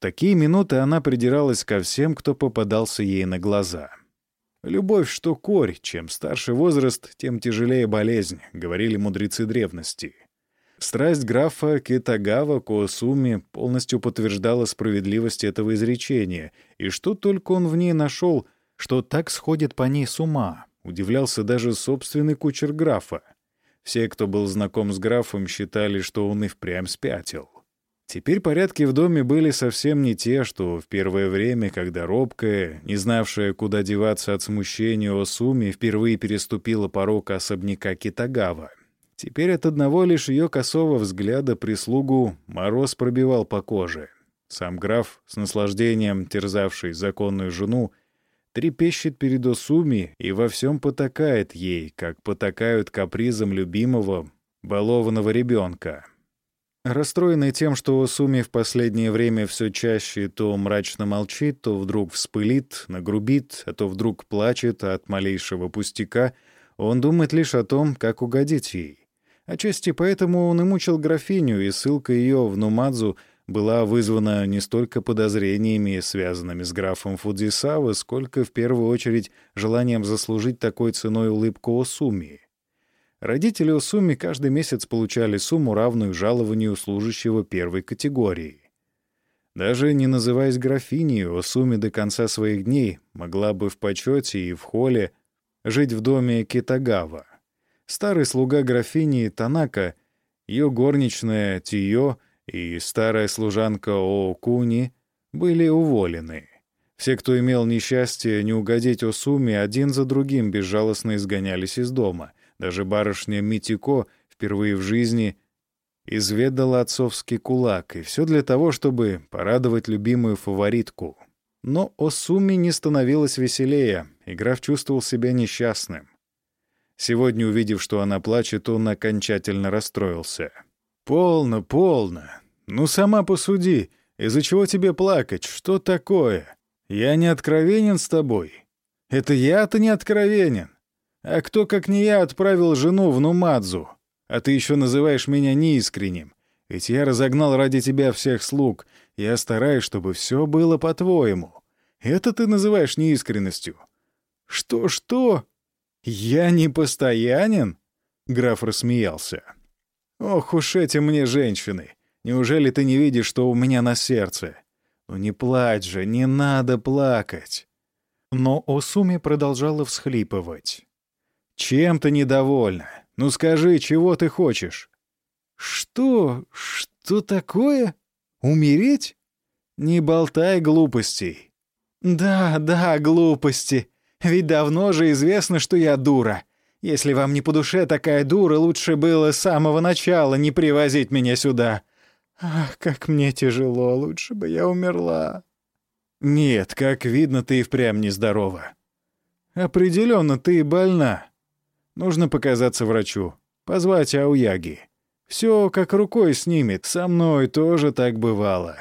Такие минуты она придиралась ко всем, кто попадался ей на глаза. «Любовь, что корь, чем старше возраст, тем тяжелее болезнь», — говорили мудрецы древности. Страсть графа Китагава к полностью подтверждала справедливость этого изречения, и что только он в ней нашел, что так сходит по ней с ума, удивлялся даже собственный кучер графа. Все, кто был знаком с графом, считали, что он и впрямь спятил. Теперь порядки в доме были совсем не те, что в первое время, когда робкая, не знавшая, куда деваться от смущения Осуми, впервые переступила порог особняка Китагава. Теперь от одного лишь ее косого взгляда прислугу мороз пробивал по коже. Сам граф, с наслаждением терзавший законную жену, трепещет перед Осуми и во всем потакает ей, как потакают капризам любимого, балованного ребенка. Расстроенный тем, что Осуми в последнее время все чаще то мрачно молчит, то вдруг вспылит, нагрубит, а то вдруг плачет от малейшего пустяка, он думает лишь о том, как угодить ей. Отчасти поэтому он и мучил графиню, и ссылка ее в Нумадзу была вызвана не столько подозрениями, связанными с графом Фудзисава, сколько в первую очередь желанием заслужить такой ценой улыбку Осуми. Родители Осуми каждый месяц получали сумму, равную жалованию служащего первой категории. Даже не называясь графиней, Осуми до конца своих дней могла бы в почете и в холле жить в доме Китагава. Старый слуга графини Танака, ее горничная Тио и старая служанка Оокуни были уволены. Все, кто имел несчастье не угодить Осуме, один за другим безжалостно изгонялись из дома. Даже барышня Митико впервые в жизни изведала отцовский кулак, и все для того, чтобы порадовать любимую фаворитку. Но Осуми не становилась веселее, и граф чувствовал себя несчастным. Сегодня, увидев, что она плачет, он окончательно расстроился. «Полно, полно. Ну, сама посуди. Из-за чего тебе плакать? Что такое? Я не откровенен с тобой. Это я-то не откровенен. А кто, как не я, отправил жену в Нумадзу? А ты еще называешь меня неискренним. Ведь я разогнал ради тебя всех слуг. Я стараюсь, чтобы все было по-твоему. Это ты называешь неискренностью. Что-что? «Я не постоянен?» — граф рассмеялся. «Ох уж эти мне женщины! Неужели ты не видишь, что у меня на сердце? Ну не плачь же, не надо плакать!» Но Осуми продолжала всхлипывать. «Чем ты недовольна? Ну скажи, чего ты хочешь?» «Что? Что такое? Умереть?» «Не болтай глупостей». «Да, да, глупости. Ведь давно же известно, что я дура. Если вам не по душе такая дура, лучше было с самого начала не привозить меня сюда. Ах, как мне тяжело, лучше бы я умерла. Нет, как видно, ты и впрямь нездорова. Определенно, ты больна. Нужно показаться врачу, позвать Ауяги. Все как рукой снимет, со мной тоже так бывало.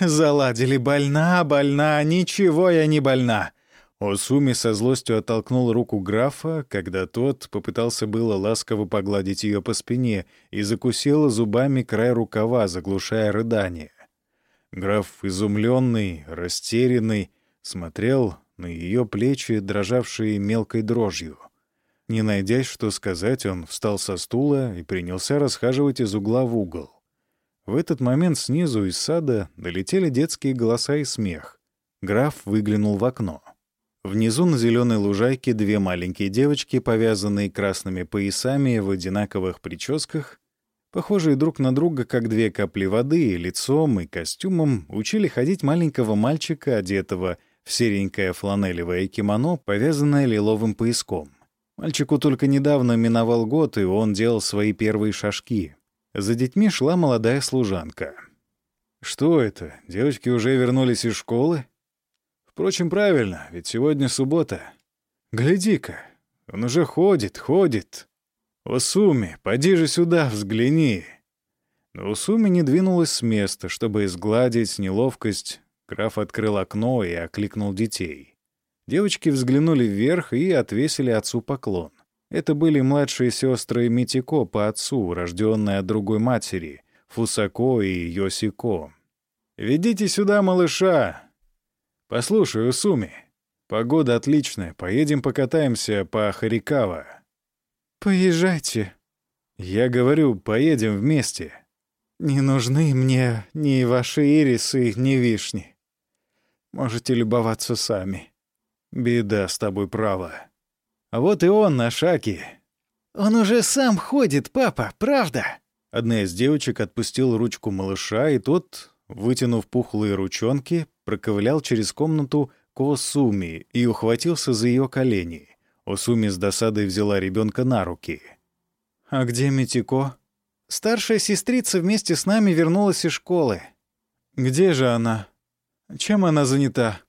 Заладили больна, больна, ничего я не больна. Осуми со злостью оттолкнул руку графа, когда тот попытался было ласково погладить ее по спине и закусила зубами край рукава, заглушая рыдание. Граф, изумленный, растерянный, смотрел на ее плечи, дрожавшие мелкой дрожью. Не найдясь, что сказать, он встал со стула и принялся расхаживать из угла в угол. В этот момент снизу из сада долетели детские голоса и смех. Граф выглянул в окно. Внизу на зеленой лужайке две маленькие девочки, повязанные красными поясами в одинаковых прическах, похожие друг на друга, как две капли воды, лицом, и костюмом, учили ходить маленького мальчика, одетого в серенькое фланелевое кимоно, повязанное лиловым пояском. Мальчику только недавно миновал год, и он делал свои первые шажки. За детьми шла молодая служанка. «Что это? Девочки уже вернулись из школы?» Впрочем, правильно, ведь сегодня суббота. Гляди-ка, он уже ходит, ходит. Усуми, поди же сюда, взгляни. Но Усуми не двинулась с места, чтобы изгладить неловкость. Граф открыл окно и окликнул детей. Девочки взглянули вверх и отвесили отцу поклон. Это были младшие сестры Митико по отцу, рожденные от другой матери, Фусако и Йосико. «Ведите сюда малыша!» «Послушай, Усуми, погода отличная, поедем покатаемся по Харикава». «Поезжайте». «Я говорю, поедем вместе». «Не нужны мне ни ваши ирисы, ни вишни. Можете любоваться сами». «Беда с тобой, право. А вот и он, наш Аки». «Он уже сам ходит, папа, правда?» Одна из девочек отпустила ручку малыша, и тот, вытянув пухлые ручонки, проковылял через комнату к Осуми и ухватился за ее колени. Осуми с досадой взяла ребенка на руки. «А где Митико?» «Старшая сестрица вместе с нами вернулась из школы». «Где же она? Чем она занята?»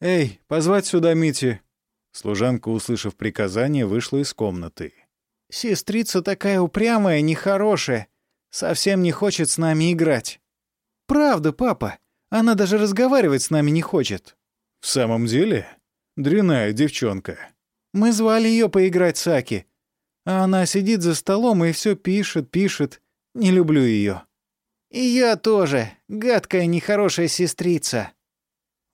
«Эй, позвать сюда Мити!» Служанка, услышав приказание, вышла из комнаты. «Сестрица такая упрямая, нехорошая. Совсем не хочет с нами играть». «Правда, папа. Она даже разговаривать с нами не хочет». «В самом деле? Дряная девчонка». «Мы звали ее поиграть с Аки. А она сидит за столом и все пишет, пишет. Не люблю ее». «И я тоже. Гадкая, нехорошая сестрица».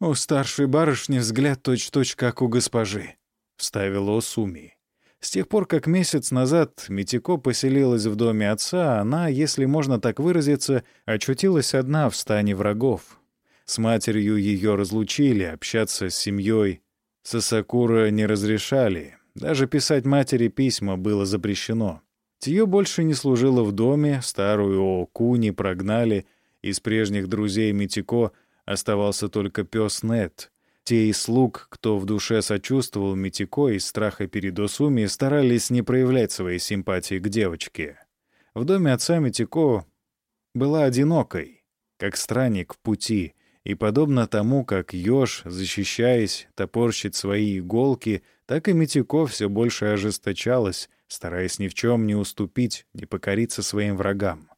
«У старшей барышни взгляд точь-точь, -точь, как у госпожи», — вставила Осуми. С тех пор, как месяц назад Митико поселилась в доме отца, она, если можно так выразиться, очутилась одна в стане врагов. С матерью ее разлучили, общаться с семьей Сасакура не разрешали. Даже писать матери письма было запрещено. Тиё больше не служила в доме, старую Окуни прогнали, из прежних друзей Митико — Оставался только пес Нет. Те из слуг, кто в душе сочувствовал Митико из страха перед Осуми, старались не проявлять своей симпатии к девочке. В доме отца Митико была одинокой, как странник в пути, и подобно тому, как еж, защищаясь, топорщит свои иголки, так и Митико все больше ожесточалась, стараясь ни в чем не уступить, не покориться своим врагам.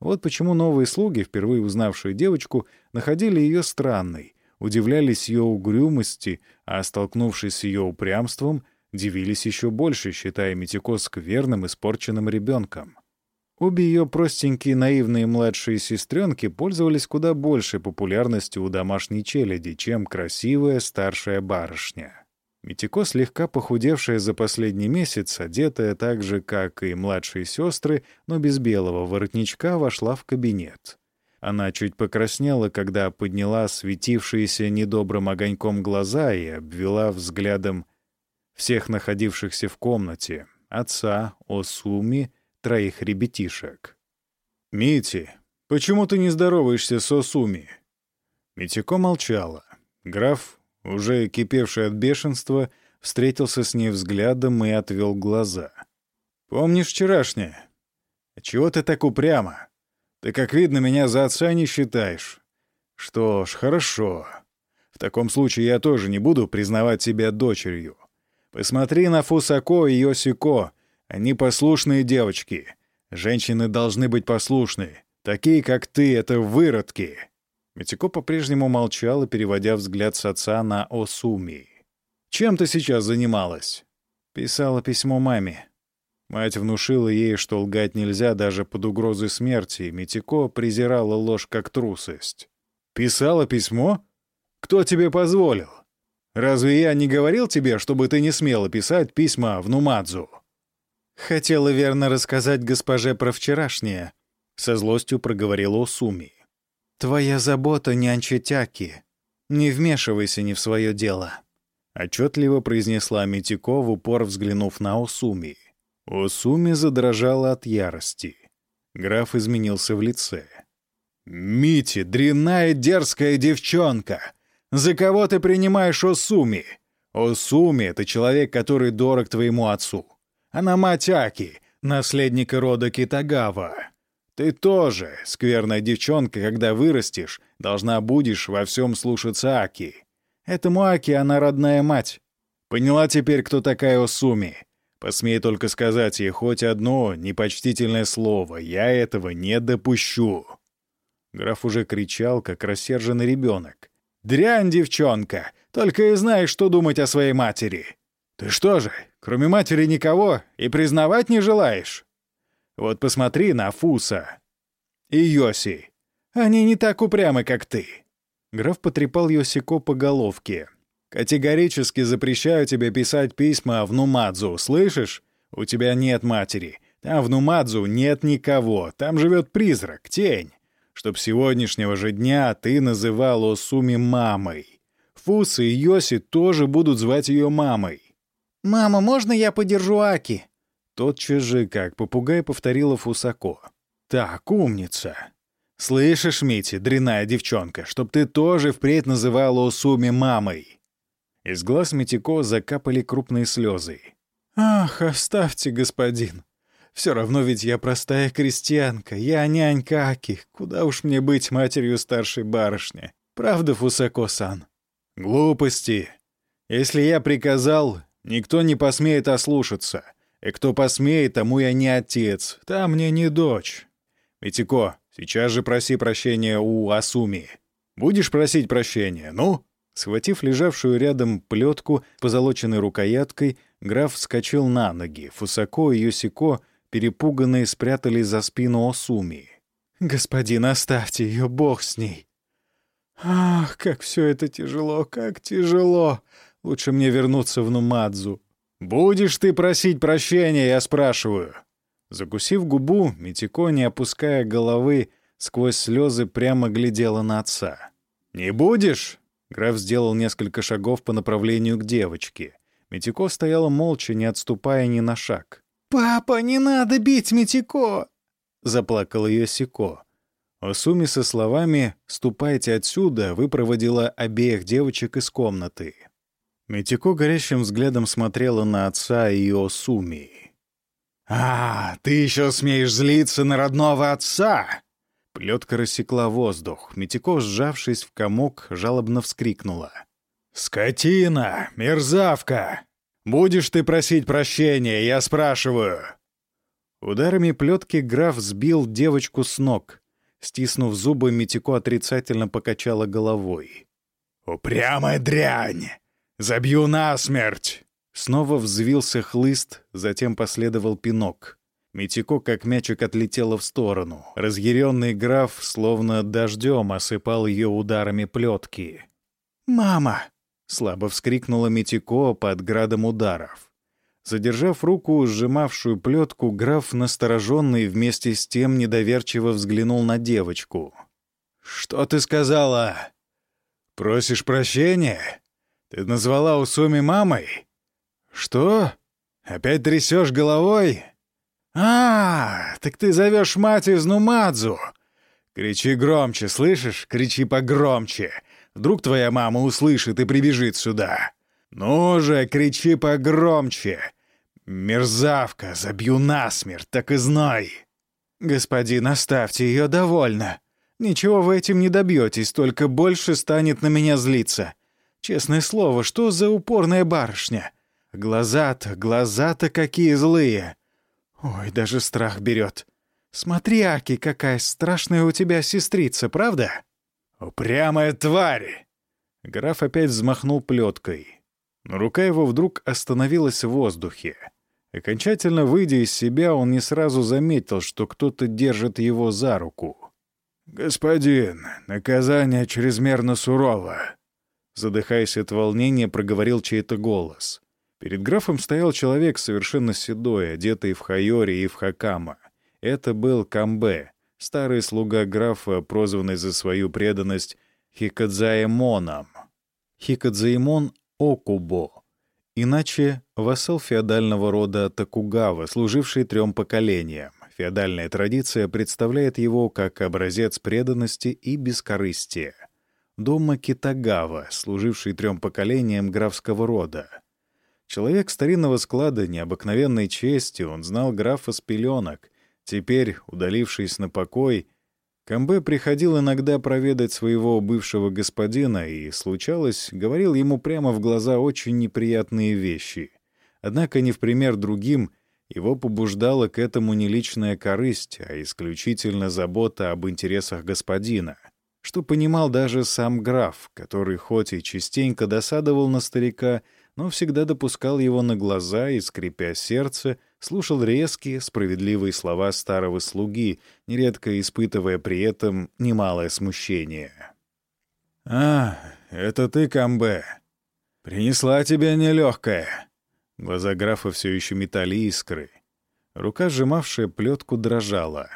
Вот почему новые слуги, впервые узнавшие девочку, находили ее странной, удивлялись ее угрюмости, а, столкнувшись с ее упрямством, дивились еще больше, считая Митико скверным, испорченным ребенком. Обе ее простенькие наивные младшие сестренки пользовались куда большей популярностью у домашней челяди, чем красивая старшая барышня. Митико, слегка похудевшая за последний месяц, одетая так же, как и младшие сестры, но без белого воротничка, вошла в кабинет. Она чуть покраснела, когда подняла светившиеся недобрым огоньком глаза и обвела взглядом всех находившихся в комнате — отца, Осуми, троих ребятишек. «Мити, почему ты не здороваешься с Осуми?» Митико молчала. Граф уже кипевший от бешенства, встретился с ней взглядом и отвел глаза. «Помнишь вчерашнее? Чего ты так упрямо? Ты, как видно, меня за отца не считаешь. Что ж, хорошо. В таком случае я тоже не буду признавать тебя дочерью. Посмотри на Фусако и Йосико. Они послушные девочки. Женщины должны быть послушны. Такие, как ты, — это выродки. Митико по-прежнему молчала, переводя взгляд с отца на Осуми. «Чем ты сейчас занималась?» Писала письмо маме. Мать внушила ей, что лгать нельзя даже под угрозой смерти, и Митико презирала ложь как трусость. «Писала письмо? Кто тебе позволил? Разве я не говорил тебе, чтобы ты не смела писать письма в Нумадзу?» «Хотела верно рассказать госпоже про вчерашнее», — со злостью проговорила Осуми. «Твоя забота, нянчетяки. Не вмешивайся не в свое дело», — отчетливо произнесла Митико, в упор взглянув на Осуми. Осуми задрожала от ярости. Граф изменился в лице. «Мити, дрянная дерзкая девчонка! За кого ты принимаешь Осуми? Осуми — это человек, который дорог твоему отцу. Она мать Аки, наследника рода Китагава. Ты тоже, скверная девчонка, когда вырастешь, должна будешь во всем слушаться Аки. Этому Аки она родная мать. Поняла теперь, кто такая Осуми? Посмей только сказать ей хоть одно непочтительное слово. Я этого не допущу. Граф уже кричал, как рассерженный ребенок. «Дрянь, девчонка! Только и знаешь, что думать о своей матери! Ты что же, кроме матери никого и признавать не желаешь? Вот посмотри на Фуса и Йоси. Они не так упрямы, как ты. Граф потрепал Йосико по головке. «Категорически запрещаю тебе писать письма в Нумадзу, слышишь? У тебя нет матери. Там в Нумадзу нет никого. Там живет призрак, тень. Чтоб сегодняшнего же дня ты называл Осуми мамой. Фуса и Йоси тоже будут звать ее мамой. «Мама, можно я подержу Аки?» Тотчас же, как попугай, повторила Фусако. «Так, умница. Слышишь, Мити, дряная девчонка, чтоб ты тоже впредь называла Осуми мамой». Из глаз Митико закапали крупные слезы. «Ах, оставьте, господин. Все равно ведь я простая крестьянка, я нянька Аки. Куда уж мне быть матерью старшей барышни? Правда, Фусако-сан?» «Глупости. Если я приказал, никто не посмеет ослушаться. И кто посмеет, тому я не отец, та мне не дочь. Митико, сейчас же проси прощения у Асуми. Будешь просить прощения, ну?» Схватив лежавшую рядом плетку позолоченной рукояткой, граф вскочил на ноги. Фусако и Йосико, перепуганные, спрятались за спину Осуми. «Господин, оставьте ее, бог с ней!» «Ах, как все это тяжело, как тяжело! Лучше мне вернуться в Нумадзу». «Будешь ты просить прощения, я спрашиваю?» Закусив губу, Митико, не опуская головы, сквозь слезы прямо глядела на отца. «Не будешь?» Граф сделал несколько шагов по направлению к девочке. Митико стояла молча, не отступая ни на шаг. «Папа, не надо бить Митико!» — заплакала ее Сико. Осуми со словами «Ступайте отсюда» выпроводила обеих девочек из комнаты. Митико горящим взглядом смотрела на отца и Осуми. «А, ты еще смеешь злиться на родного отца!» Плетка рассекла воздух. Митико, сжавшись в комок, жалобно вскрикнула. «Скотина! Мерзавка! Будешь ты просить прощения, я спрашиваю!» Ударами плетки граф сбил девочку с ног. Стиснув зубы, Митико отрицательно покачала головой. «Упрямая дрянь! Забью насмерть!» Снова взвился хлыст, затем последовал пинок. Митико, как мячик, отлетела в сторону. Разъяренный граф, словно дождем, осыпал ее ударами плетки. «Мама!» — слабо вскрикнула Митико под градом ударов. Задержав руку, сжимавшую плетку, граф, настороженный, вместе с тем недоверчиво взглянул на девочку. «Что ты сказала? Просишь прощения? Ты назвала Усуми мамой? Что? Опять трясешь головой?» «А, так ты зовешь мать из Нумадзу!» «Кричи громче, слышишь? Кричи погромче! Вдруг твоя мама услышит и прибежит сюда! Ну же, кричи погромче! Мерзавка, забью насмерть, так и знай!» «Господин, оставьте ее довольно. Ничего вы этим не добьетесь, только больше станет на меня злиться. Честное слово, что за упорная барышня? Глаза-то, глаза-то какие злые!» Ой, даже страх берет. Смотри, Аки, какая страшная у тебя сестрица, правда? Упрямая тварь! Граф опять взмахнул плеткой. Но рука его вдруг остановилась в воздухе. Окончательно выйдя из себя, он не сразу заметил, что кто-то держит его за руку. «Господин, наказание чрезмерно сурово», — задыхаясь от волнения, проговорил чей-то голос. Перед графом стоял человек совершенно седой, одетый в хайори и в хакама. Это был Камбе, старый слуга графа, прозванный за свою преданность Хикадзаэмоном. Хикадзаэмон — Окубо, иначе вассал феодального рода Такугава, служивший трем поколениям. Феодальная традиция представляет его как образец преданности и бескорыстия. Дома Китагава, служивший трем поколениям графского рода. Человек старинного склада, необыкновенной чести, он знал графа с пеленок. Теперь, удалившись на покой, Камбе приходил иногда проведать своего бывшего господина и, случалось, говорил ему прямо в глаза очень неприятные вещи. Однако, не в пример другим, его побуждала к этому не личная корысть, а исключительно забота об интересах господина, что понимал даже сам граф, который хоть и частенько досадовал на старика, но всегда допускал его на глаза и, скрипя сердце, слушал резкие, справедливые слова старого слуги, нередко испытывая при этом немалое смущение. «А, это ты, Камбе. Принесла тебе нелегкая». Глаза графа все еще метали искры. Рука, сжимавшая плетку, дрожала.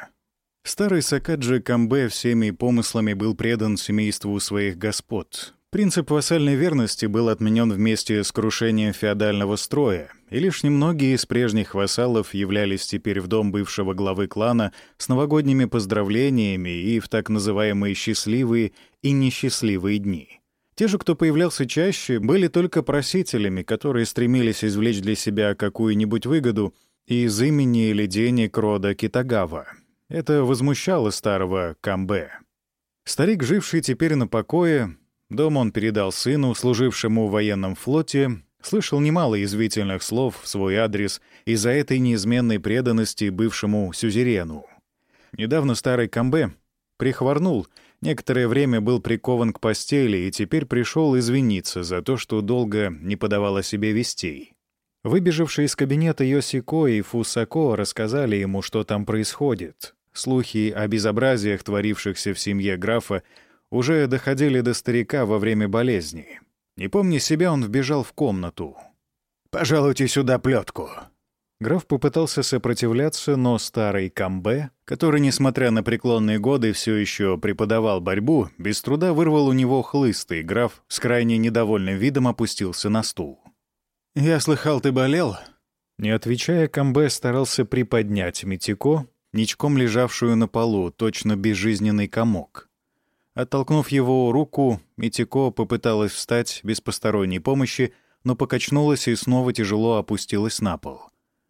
Старый Сакаджи Камбе всеми помыслами был предан семейству своих господ. Принцип вассальной верности был отменен вместе с крушением феодального строя, и лишь немногие из прежних вассалов являлись теперь в дом бывшего главы клана с новогодними поздравлениями и в так называемые «счастливые» и «несчастливые дни». Те же, кто появлялся чаще, были только просителями, которые стремились извлечь для себя какую-нибудь выгоду из имени или денег рода Китагава. Это возмущало старого Камбе. Старик, живший теперь на покое, дом он передал сыну, служившему в военном флоте, слышал немало язвительных слов в свой адрес из-за этой неизменной преданности бывшему сюзерену. Недавно старый Камбе прихворнул, некоторое время был прикован к постели и теперь пришел извиниться за то, что долго не подавал о себе вестей. Выбежавшие из кабинета Йосико и Фусако рассказали ему, что там происходит. Слухи о безобразиях, творившихся в семье графа, уже доходили до старика во время болезни. Не помня себя, он вбежал в комнату. «Пожалуйте сюда плетку!» Граф попытался сопротивляться, но старый Камбе, который, несмотря на преклонные годы, все еще преподавал борьбу, без труда вырвал у него хлыст, и граф с крайне недовольным видом опустился на стул. «Я слыхал, ты болел?» Не отвечая, Камбе старался приподнять Митико, ничком лежавшую на полу, точно безжизненный комок. Оттолкнув его руку, Митико попыталась встать без посторонней помощи, но покачнулась и снова тяжело опустилась на пол.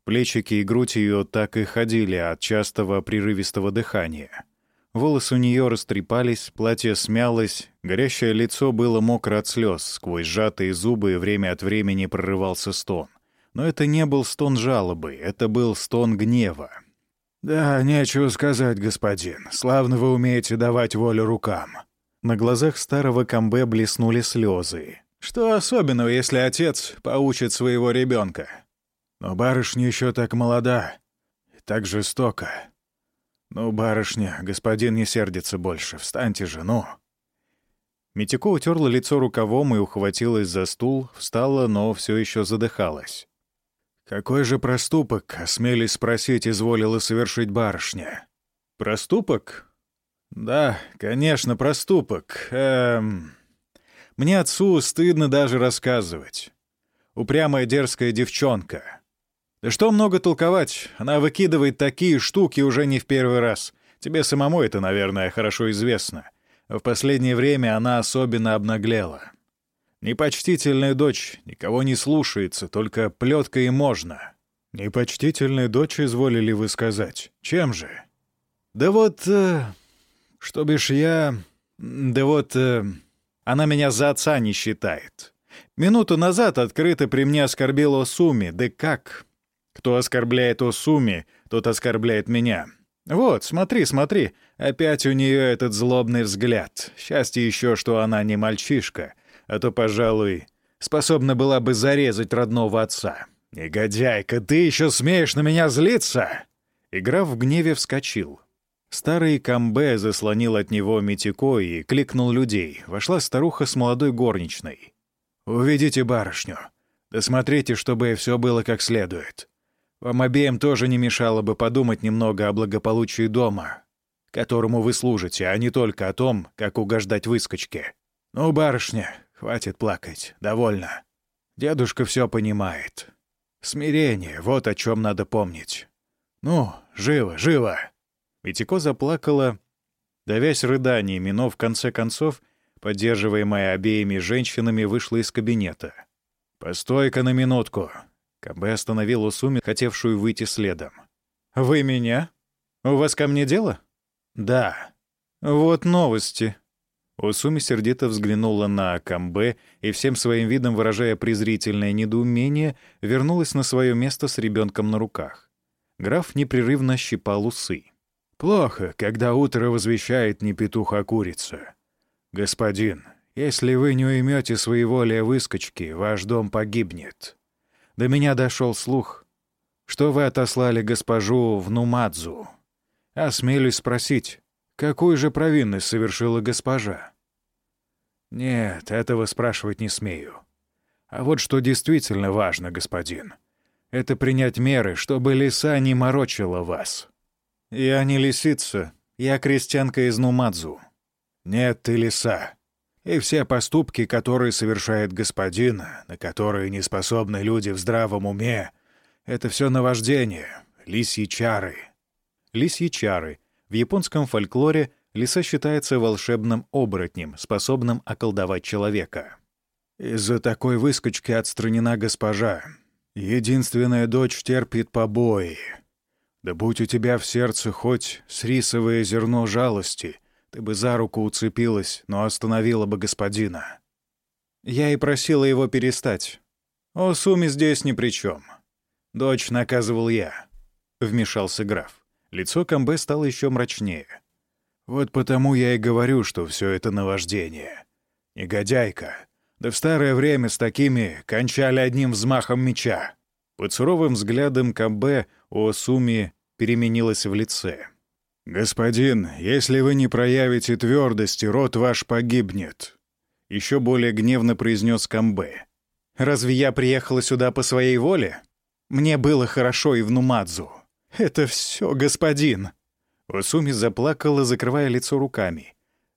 Плечики и грудь ее так и ходили от частого прерывистого дыхания. Волосы у нее растрепались, платье смялось, горящее лицо было мокро от слез, сквозь сжатые зубы время от времени прорывался стон. Но это не был стон жалобы, это был стон гнева. «Да, нечего сказать, господин. Славно вы умеете давать волю рукам». На глазах старого Камбе блеснули слезы. «Что особенного, если отец поучит своего ребенка? Но барышня еще так молода и так жестока. «Ну, барышня, господин не сердится больше. Встаньте же, ну!» Митико утерла лицо рукавом и ухватилась за стул, встала, но все еще задыхалась. «Какой же проступок, осмелись спросить, изволила совершить барышня?» «Проступок?» «Да, конечно, проступок. Эм... Мне отцу стыдно даже рассказывать. Упрямая дерзкая девчонка. Да что много толковать, она выкидывает такие штуки уже не в первый раз. Тебе самому это, наверное, хорошо известно. В последнее время она особенно обнаглела. Непочтительная дочь, никого не слушается, только плетка и можно. Непочтительная дочь, изволили вы сказать. Чем же? Да вот, э, что бишь я... Да вот, э, она меня за отца не считает. Минуту назад открыто при мне оскорбила Суми. Да как? Кто оскорбляет Осуми, тот оскорбляет меня. Вот, смотри, смотри, опять у нее этот злобный взгляд. Счастье еще, что она не мальчишка, а то, пожалуй, способна была бы зарезать родного отца. «Негодяйка, ты еще смеешь на меня злиться?» Игра в гневе вскочил. Старый Камбе заслонил от него Митико и кликнул людей. Вошла старуха с молодой горничной. «Уведите барышню. Досмотрите, чтобы все было как следует. Вам обеим тоже не мешало бы подумать немного о благополучии дома, которому вы служите, а не только о том, как угождать выскочке. Ну, барышня, хватит плакать, довольно. Дедушка все понимает. Смирение — вот о чем надо помнить. Ну, живо, живо!» Митико заплакала, давясь рыданиями, но в конце концов, поддерживаемая обеими женщинами, вышла из кабинета. «Постой-ка на минутку», Кабе остановил Усуми, хотевшую выйти следом. «Вы меня? У вас ко мне дело?» «Да». «Вот новости». Усуми сердито взглянула на Камбе и всем своим видом, выражая презрительное недоумение, вернулась на свое место с ребенком на руках. Граф непрерывно щипал усы. «Плохо, когда утро возвещает не петух, а курица. Господин, если вы не уймете своеволия выскочки, ваш дом погибнет. До меня дошел слух, что вы отослали госпожу в Нумадзу. Осмелюсь спросить, какую же провинность совершила госпожа? Нет, этого спрашивать не смею. А вот что действительно важно, господин, это принять меры, чтобы лиса не морочила вас. Я не лисица, я крестьянка из Нумадзу. Нет, ты лиса. И все поступки, которые совершает господин, на которые не способны люди в здравом уме, это все наваждение, лисьи чары. Лисьи чары. В японском фольклоре лиса считается волшебным оборотнем, способным околдовать человека. Из-за такой выскочки отстранена госпожа. Единственная дочь терпит побои. Да будь у тебя в сердце хоть срисовое зерно жалости — ты бы за руку уцепилась, но остановила бы господина. Я и просила его перестать. О, Суми здесь ни при чем. Дочь наказывал я. Вмешался граф. Лицо Камбе стало еще мрачнее. Вот потому я и говорю, что все это наваждение. Негодяйка. Да в старое время с такими кончали одним взмахом меча. Под суровым взглядом Камбе о Суми переменилась в лице. «Господин, если вы не проявите твердости, род ваш погибнет», — еще более гневно произнес Камбе. «Разве я приехала сюда по своей воле? Мне было хорошо и в Нумадзу. Это все, господин». Усуми заплакала, закрывая лицо руками.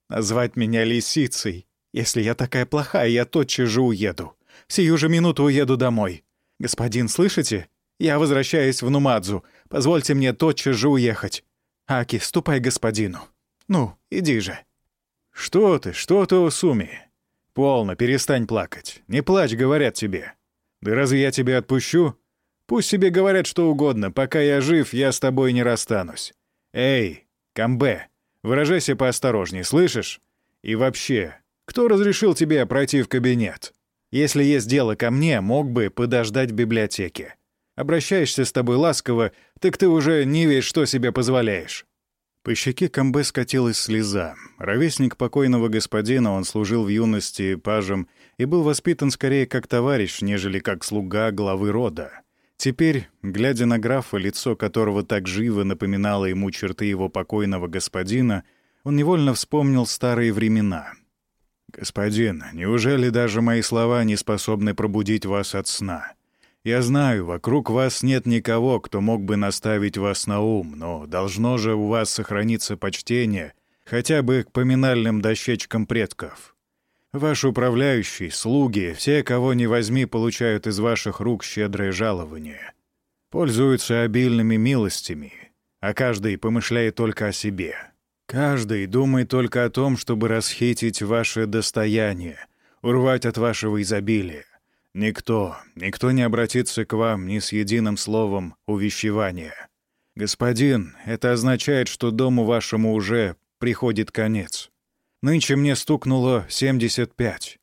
«Назвать меня лисицей. Если я такая плохая, я тотчас же уеду. Сию же минуту уеду домой. Господин, слышите? Я возвращаюсь в Нумадзу. Позвольте мне тотчас же уехать. «Аки, ступай господину. Ну, иди же». «Что ты, что ты, Усуми? Полно, перестань плакать. Не плачь, говорят тебе. Да разве я тебя отпущу? Пусть себе говорят что угодно. Пока я жив, я с тобой не расстанусь. Эй, Камбе, выражайся поосторожней, слышишь? И вообще, кто разрешил тебе пройти в кабинет? Если есть дело ко мне, мог бы подождать в библиотеке. Обращаешься с тобой ласково, так ты уже не весь что себе позволяешь». По щеке Камбе скатилась слеза. Ровесник покойного господина, он служил в юности пажем и был воспитан скорее как товарищ, нежели как слуга главы рода. Теперь, глядя на графа, лицо которого так живо напоминало ему черты его покойного господина, он невольно вспомнил старые времена. «Господин, неужели даже мои слова не способны пробудить вас от сна? Я знаю, вокруг вас нет никого, кто мог бы наставить вас на ум, но должно же у вас сохраниться почтение хотя бы к поминальным дощечкам предков. Ваш управляющий, слуги, все, кого не возьми, получают из ваших рук щедрое жалование. Пользуются обильными милостями, а каждый помышляет только о себе. Каждый думает только о том, чтобы расхитить ваше достояние, урвать от вашего изобилия. Никто, никто не обратится к вам ни с единым словом увещевания. Господин, это означает, что дому вашему уже приходит конец. Нынче мне стукнуло 75.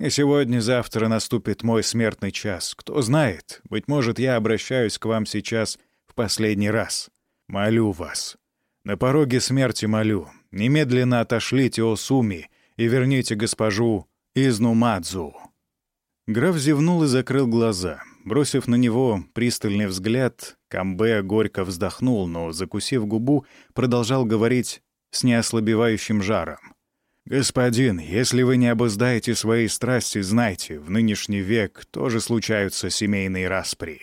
И сегодня-завтра наступит мой смертный час. Кто знает, быть может, я обращаюсь к вам сейчас в последний раз. Молю вас. На пороге смерти молю. Немедленно отошлите Осуми и верните госпожу Изнумадзу. Граф зевнул и закрыл глаза. Бросив на него пристальный взгляд, Камбе горько вздохнул, но, закусив губу, продолжал говорить с неослабевающим жаром. «Господин, если вы не обуздаете свои страсти, знайте, в нынешний век тоже случаются семейные распри.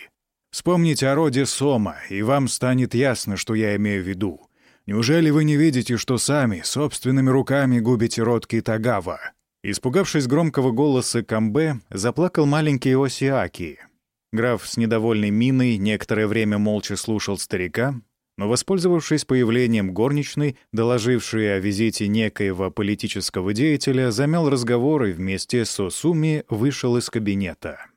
Вспомните о роде Сома, и вам станет ясно, что я имею в виду. Неужели вы не видите, что сами, собственными руками губите род Китагава?» Испугавшись громкого голоса Камбе, заплакал маленький Осиаки. Граф с недовольной миной некоторое время молча слушал старика, но, воспользовавшись появлением горничной, доложившей о визите некоего политического деятеля, замял разговор и вместе с Осуми вышел из кабинета.